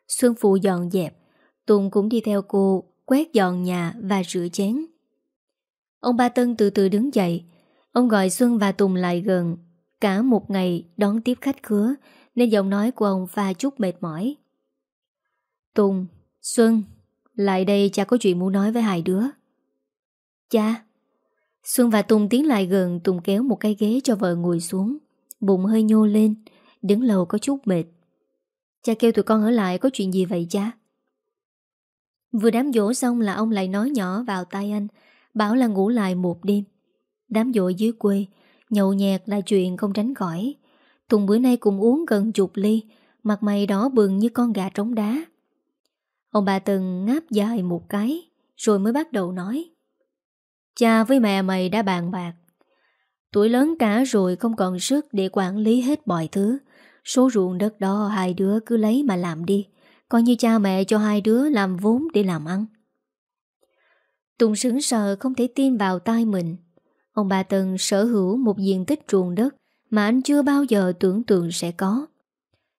Xuân Phụ dọn dẹp Tùng cũng đi theo cô Quét dọn nhà và rửa chén. Ông Ba Tân từ từ đứng dậy Ông gọi Xuân và Tùng lại gần. Cả một ngày đón tiếp khách khứa Nên giọng nói của ông pha chút mệt mỏi. Tùng, Xuân Lại đây cha có chuyện muốn nói với hai đứa. Cha? Xuân và Tùng tiến lại gần, Tùng kéo một cái ghế cho vợ ngồi xuống. Bụng hơi nhô lên, Đứng lâu có chút mệt. Cha kêu tụi con ở lại, có chuyện gì vậy cha? Vừa đám dỗ xong là ông lại nói nhỏ vào tay anh, Bảo là ngủ lại một đêm. Đám dỗ dưới quê, Nhậu nhẹt là chuyện không tránh khỏi. Tùng bữa nay cũng uống gần chục ly, Mặt mày đỏ bừng như con gà trống đá. Ông bà từng ngáp dài một cái, Rồi mới bắt đầu nói. Cha với mẹ mày đã bàn bạc. Tuổi lớn cả rồi không còn sức để quản lý hết mọi thứ. Số ruộng đất đó hai đứa cứ lấy mà làm đi. Coi như cha mẹ cho hai đứa làm vốn để làm ăn. Tùng sững sờ không thể tin vào tai mình. Ông bà Tân sở hữu một diện tích ruộng đất Mà anh chưa bao giờ tưởng tượng sẽ có.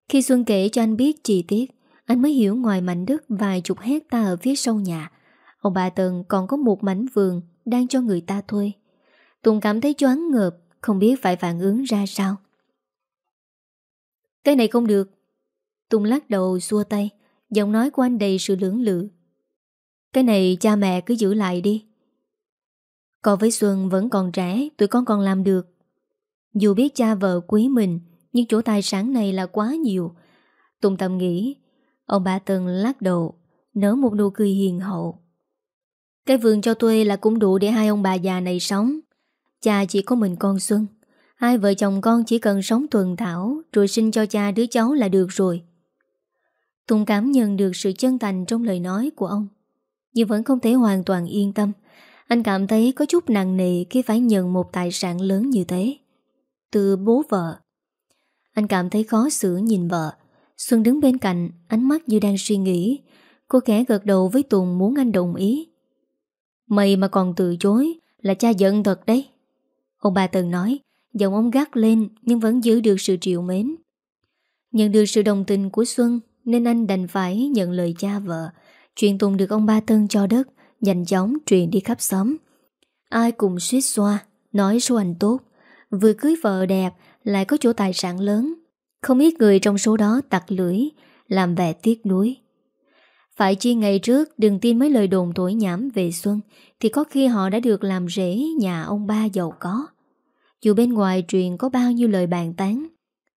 Khi Xuân kể cho anh biết chi tiết, Anh mới hiểu ngoài mảnh đất vài chục hecta ở phía sau nhà. Ông bà Tân còn có một mảnh vườn đang cho người ta thuê. Tùng cảm thấy choáng ngợp, Không biết phải phản ứng ra sao. Cái này không được. Tùng lắc đầu xua tay, Giọng nói của anh đầy sự lưỡng lự. Cái này cha mẹ cứ giữ lại đi. Còn với Xuân vẫn còn trẻ, Tụi con còn làm được. Dù biết cha vợ quý mình, Nhưng chỗ tài sản này là quá nhiều. Tùng tâm nghĩ, Ông bà Tân lắc đầu, Nở một nụ cười hiền hậu. Cái vườn cho thuê là cũng đủ để hai ông bà già này sống. Cha chỉ có mình con Xuân. Hai vợ chồng con chỉ cần sống tuần thảo, Rồi sinh cho cha đứa cháu là được rồi. Tùng cảm nhận được sự chân thành trong lời nói của ông. Nhưng vẫn không thể hoàn toàn yên tâm. Anh cảm thấy có chút nặng nề Khi phải nhận một tài sản lớn như thế. Từ bố vợ. Anh cảm thấy khó xử nhìn vợ. Xuân đứng bên cạnh, Ánh mắt như đang suy nghĩ. Cô kẻ gật đầu với Tùng muốn anh đồng ý. Mày mà còn từ chối Là cha giận thật đấy. Ông bà từng nói, Giọng ông gắt lên nhưng vẫn giữ được sự triệu mến. Nhận được sự đồng tình của Xuân, Nên anh đành phải nhận lời cha vợ Chuyện Tùng được ông ba Tân cho đất, Nhanh chóng truyền đi khắp xóm. Ai cùng suýt xoa, Nói số anh tốt, Vừa cưới vợ đẹp Lại có chỗ tài sản lớn. Không ít người trong số đó tặc lưỡi, Làm vẻ tiếc nuối. Phải chi ngày trước, Đừng tin mấy lời đồn thổi nhảm về Xuân, Thì có khi họ đã được làm rễ Nhà ông ba giàu có. Dù bên ngoài truyền có bao nhiêu lời bàn tán,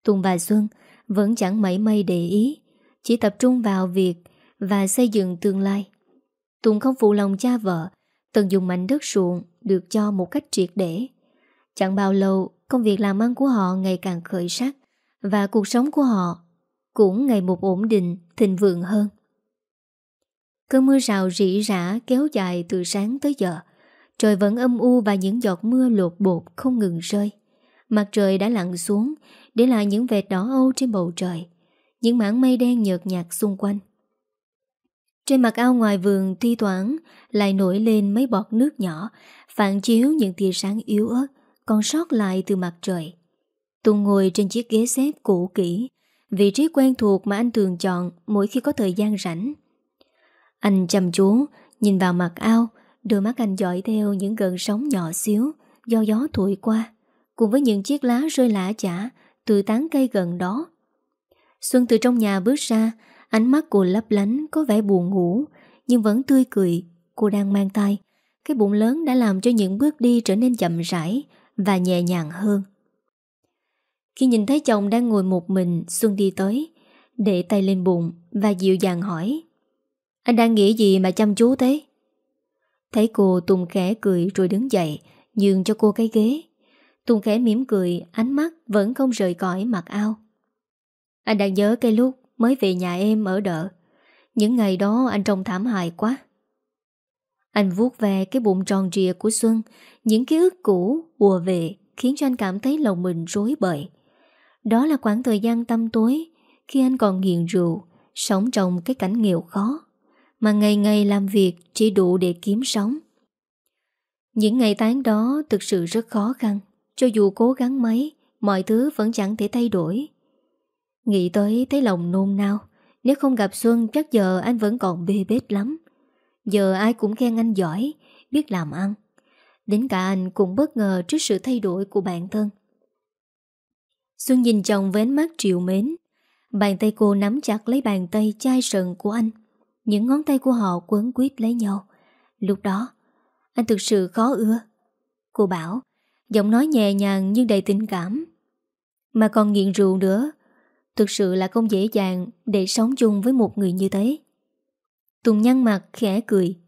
Tùng và Xuân Vẫn chẳng mảy may để ý, Chỉ tập trung vào việc Và xây dựng tương lai. Tùng không phụ lòng cha vợ, Tận dùng mảnh đất ruộng Được cho một cách triệt để. Chẳng bao lâu, Công việc làm ăn của họ ngày càng khởi sắc Và cuộc sống của họ Cũng ngày một ổn định, Thịnh vượng hơn. Cơn mưa rào rỉ rả kéo dài từ sáng tới giờ. Trời vẫn âm u và những giọt mưa lột bột không ngừng rơi. Mặt trời đã lặn xuống, Để lại những vệt đỏ âu trên bầu trời. Những mảng mây đen nhợt nhạt xung quanh. Trên mặt ao ngoài vườn thi thoảng Lại nổi lên mấy bọt nước nhỏ, Phản chiếu những tia sáng yếu ớt, Còn sót lại từ mặt trời. Tùng ngồi trên chiếc ghế xếp cũ kỹ, Vị trí quen thuộc mà anh thường chọn Mỗi khi có thời gian rảnh. Anh chăm chú, Nhìn vào mặt ao Đôi mắt anh dõi theo những gần sóng nhỏ xíu, Do gió thổi qua, Cùng với những chiếc lá rơi lã chả Từ tán cây gần đó. Xuân từ trong nhà bước ra, Ánh mắt cô lấp lánh, có vẻ buồn ngủ, Nhưng vẫn tươi cười. Cô đang mang tay, Cái bụng lớn đã làm cho những bước đi trở nên chậm rãi Và nhẹ nhàng hơn. Khi nhìn thấy chồng đang ngồi một mình, Xuân đi tới, Để tay lên bụng Và dịu dàng hỏi anh đang nghĩ gì mà chăm chú thế? Thấy cô Tùng khẽ cười rồi đứng dậy, Nhường cho cô cái ghế. Tùng khẽ mỉm cười, Ánh mắt vẫn không rời cõi mặt ao Anh đang nhớ cái lúc Mới về nhà em ở đợ. Những ngày đó anh trông thảm hại quá. Anh vuốt về cái bụng tròn trịa của Xuân, Những ký ức cũ ùa về Khiến cho anh cảm thấy lòng mình rối bời. Đó là khoảng thời gian tâm tối Khi anh còn nghiện rượu, Sống trong cái cảnh nghèo khó. Mà ngày ngày làm việc Chỉ đủ để kiếm sống. Những ngày tháng đó Thực sự rất khó khăn, Cho dù cố gắng mấy, Mọi thứ vẫn chẳng thể thay đổi. Nghĩ tới thấy lòng nôn nao, Nếu không gặp Xuân chắc giờ anh vẫn còn bê bết lắm. Giờ ai cũng khen anh giỏi, Biết làm ăn. Đến cả anh cũng bất ngờ trước sự thay đổi của bản thân. Xuân nhìn chồng với ánh mắt triệu mến. Bàn tay cô nắm chặt lấy bàn tay chai sần của anh. Những ngón tay của họ quấn quýt lấy nhau. Lúc đó, Anh thực sự khó ưa. Cô bảo, Giọng nói nhẹ nhàng nhưng đầy tình cảm. Mà còn nghiện rượu nữa. Thực sự là không dễ dàng Để sống chung với một người như thế. Tùng nhăn mặt, khẽ cười.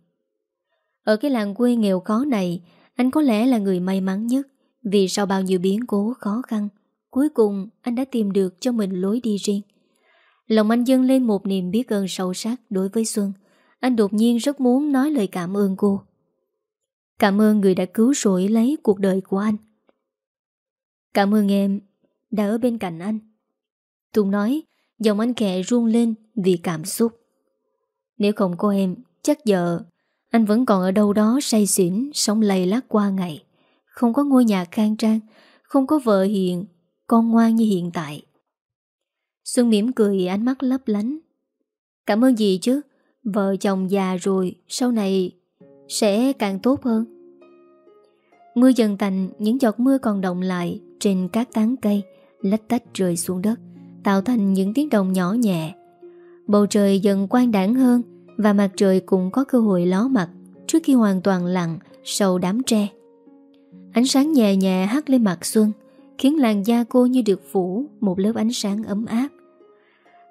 Ở cái làng quê nghèo khó này, Anh có lẽ là người may mắn nhất. Vì sau bao nhiêu biến cố khó khăn, Cuối cùng anh đã tìm được cho mình lối đi riêng. Lòng anh dâng lên một niềm biết ơn sâu sắc đối với Xuân. Anh đột nhiên rất muốn nói lời cảm ơn cô. Cảm ơn người đã cứu rỗi lấy cuộc đời của anh. Cảm ơn em đã ở bên cạnh anh. Tùng nói, Giọng anh kẹ run lên vì cảm xúc. Nếu không có em, Chắc giờ Anh vẫn còn ở đâu đó say xỉn, Sống lầy lát qua ngày. Không có ngôi nhà khang trang, Không có vợ hiền, Con ngoan như hiện tại. Xuân mỉm cười ánh mắt lấp lánh. Cảm ơn gì chứ Vợ chồng già rồi Sau này sẽ càng tốt hơn. Mưa dần tạnh, Những giọt mưa còn động lại Trên các tán cây Lách tách rơi xuống đất Tạo thành những tiếng động nhỏ nhẹ. Bầu trời dần quang đảng hơn Và mặt trời cũng có cơ hội ló mặt Trước khi hoàn toàn lặng Sau đám tre. Ánh sáng nhẹ nhẹ hắt lên mặt Xuân. Khiến làn da cô như được phủ Một lớp ánh sáng ấm áp.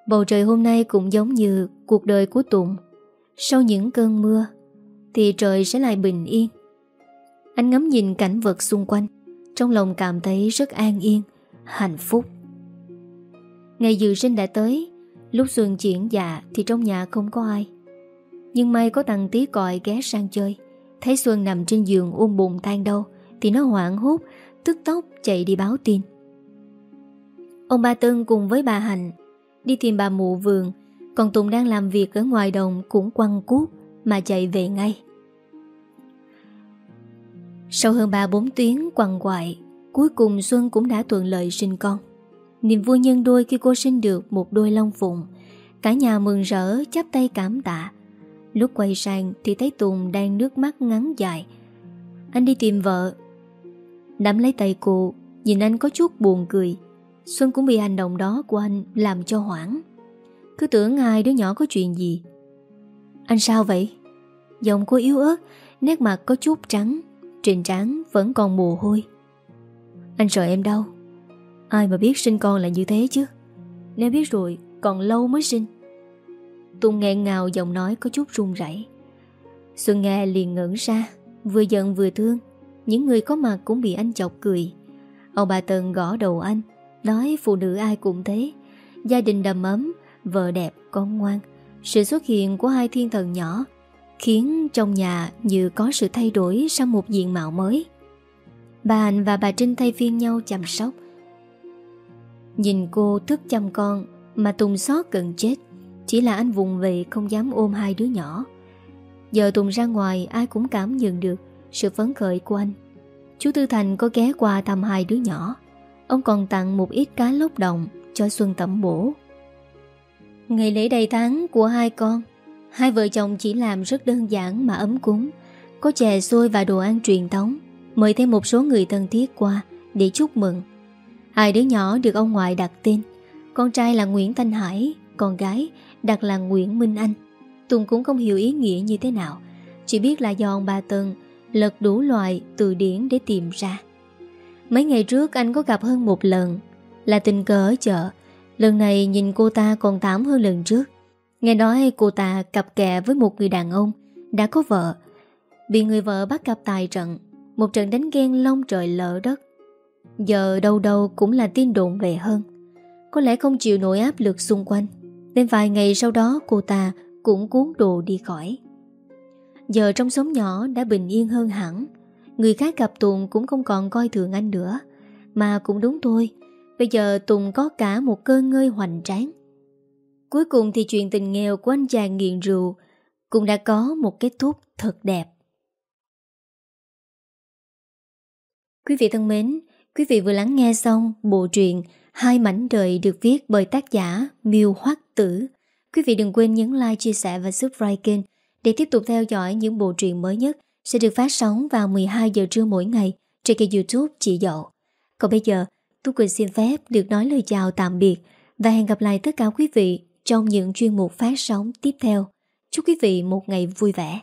Bầu trời hôm nay cũng giống như Cuộc đời của Tụng. Sau những cơn mưa, Thì trời sẽ lại bình yên. Anh ngắm nhìn cảnh vật xung quanh, Trong lòng cảm thấy rất an yên, Hạnh phúc. Ngày dự sinh đã tới, Lúc Xuân chuyển dạ thì trong nhà không có ai. Nhưng may có thằng tí còi ghé sang chơi, Thấy Xuân nằm trên giường ôm bụng tan đâu Thì nó hoảng hốt Tức tốc chạy đi báo tin. Ông ba Tân cùng với bà Hạnh Đi tìm bà mụ vườn, Còn Tùng đang làm việc ở ngoài đồng Cũng quăng cuốc mà chạy về ngay. Sau hơn 3-4 tuyến quằn quại, Cuối cùng Xuân cũng đã thuận lợi sinh con. Niềm vui nhân đôi khi cô sinh được một đôi long phụng, Cả nhà mừng rỡ, chắp tay cảm tạ. Lúc quay sang thì thấy Tùng đang nước mắt ngắn dài. Anh đi tìm vợ Nắm lấy tay cô, Nhìn anh có chút buồn cười. Xuân cũng bị hành động đó của anh làm cho hoảng. Cứ tưởng hai đứa nhỏ có chuyện gì. Anh sao vậy? Giọng cô yếu ớt, Nét mặt có chút trắng, Trên trán vẫn còn mồ hôi. Anh sợ em đâu? Ai mà biết sinh con là như thế chứ? Nếu biết rồi, còn lâu mới sinh. Tùng nghẹn ngào, giọng nói có chút run rẩy. Xuân nghe liền ngẩn ra, Vừa giận vừa thương. Những người có mặt cũng bị anh chọc cười. Ông bà Tân gõ đầu anh Nói phụ nữ ai cũng thế. Gia đình đầm ấm Vợ đẹp, con ngoan. Sự xuất hiện của hai thiên thần nhỏ Khiến trong nhà như có sự thay đổi Sang một diện mạo mới. Bà Hạnh và bà Trinh thay phiên nhau chăm sóc. Nhìn cô thức chăm con Mà Tùng xót gần chết Chỉ là anh vùng về không dám ôm hai đứa nhỏ. Giờ Tùng ra ngoài Ai cũng cảm nhận được. Sự phấn khởi của anh. Chú Tư Thành có ghé qua thăm hai đứa nhỏ. Ông còn tặng một ít cá lốc đồng Cho Xuân tẩm bổ. Ngày lễ đầy tháng của hai con, Hai vợ chồng chỉ làm rất đơn giản mà ấm cúng. Có chè xôi và đồ ăn truyền thống. Mời thêm một số người thân thiết qua Để chúc mừng. Hai đứa nhỏ được ông ngoại đặt tên. Con trai là Nguyễn Thanh Hải, Con gái đặt là Nguyễn Minh Anh. Tùng cũng không hiểu ý nghĩa như thế nào. Chỉ biết là do ông bà Tân Lật đủ loại từ điển để tìm ra. Mấy ngày trước anh có gặp hơn một lần, Là tình cờ ở chợ. Lần này nhìn cô ta còn tám hơn lần trước. Nghe nói cô ta cặp kè với một người đàn ông Đã có vợ. Bị người vợ bắt gặp tài trận, Một trận đánh ghen long trời lỡ đất. Giờ đâu đâu cũng là tin đồn về hơn. Có lẽ không chịu nổi áp lực xung quanh, Nên vài ngày sau đó cô ta cũng cuốn đồ đi khỏi. Giờ trong xóm nhỏ đã bình yên hơn hẳn. Người khác gặp Tùng cũng không còn coi thường anh nữa. Mà cũng đúng thôi Bây giờ Tùng có cả một cơ ngơi hoành tráng. Cuối cùng thì chuyện tình nghèo của anh chàng nghiện rượu Cũng đã có một kết thúc thật đẹp. Quý vị thân mến Quý vị vừa lắng nghe xong bộ truyện Hai mảnh đời được viết bởi tác giả Miêu Hoắc Tử. Quý vị đừng quên nhấn like, chia sẻ và subscribe kênh để tiếp tục theo dõi những bộ truyện mới nhất sẽ được phát sóng vào 12 giờ trưa mỗi ngày trên kênh youtube Chị Dậu. Còn bây giờ, Tú Quỳnh xin phép được nói lời chào tạm biệt và hẹn gặp lại tất cả quý vị trong những chuyên mục phát sóng tiếp theo. Chúc quý vị một ngày vui vẻ.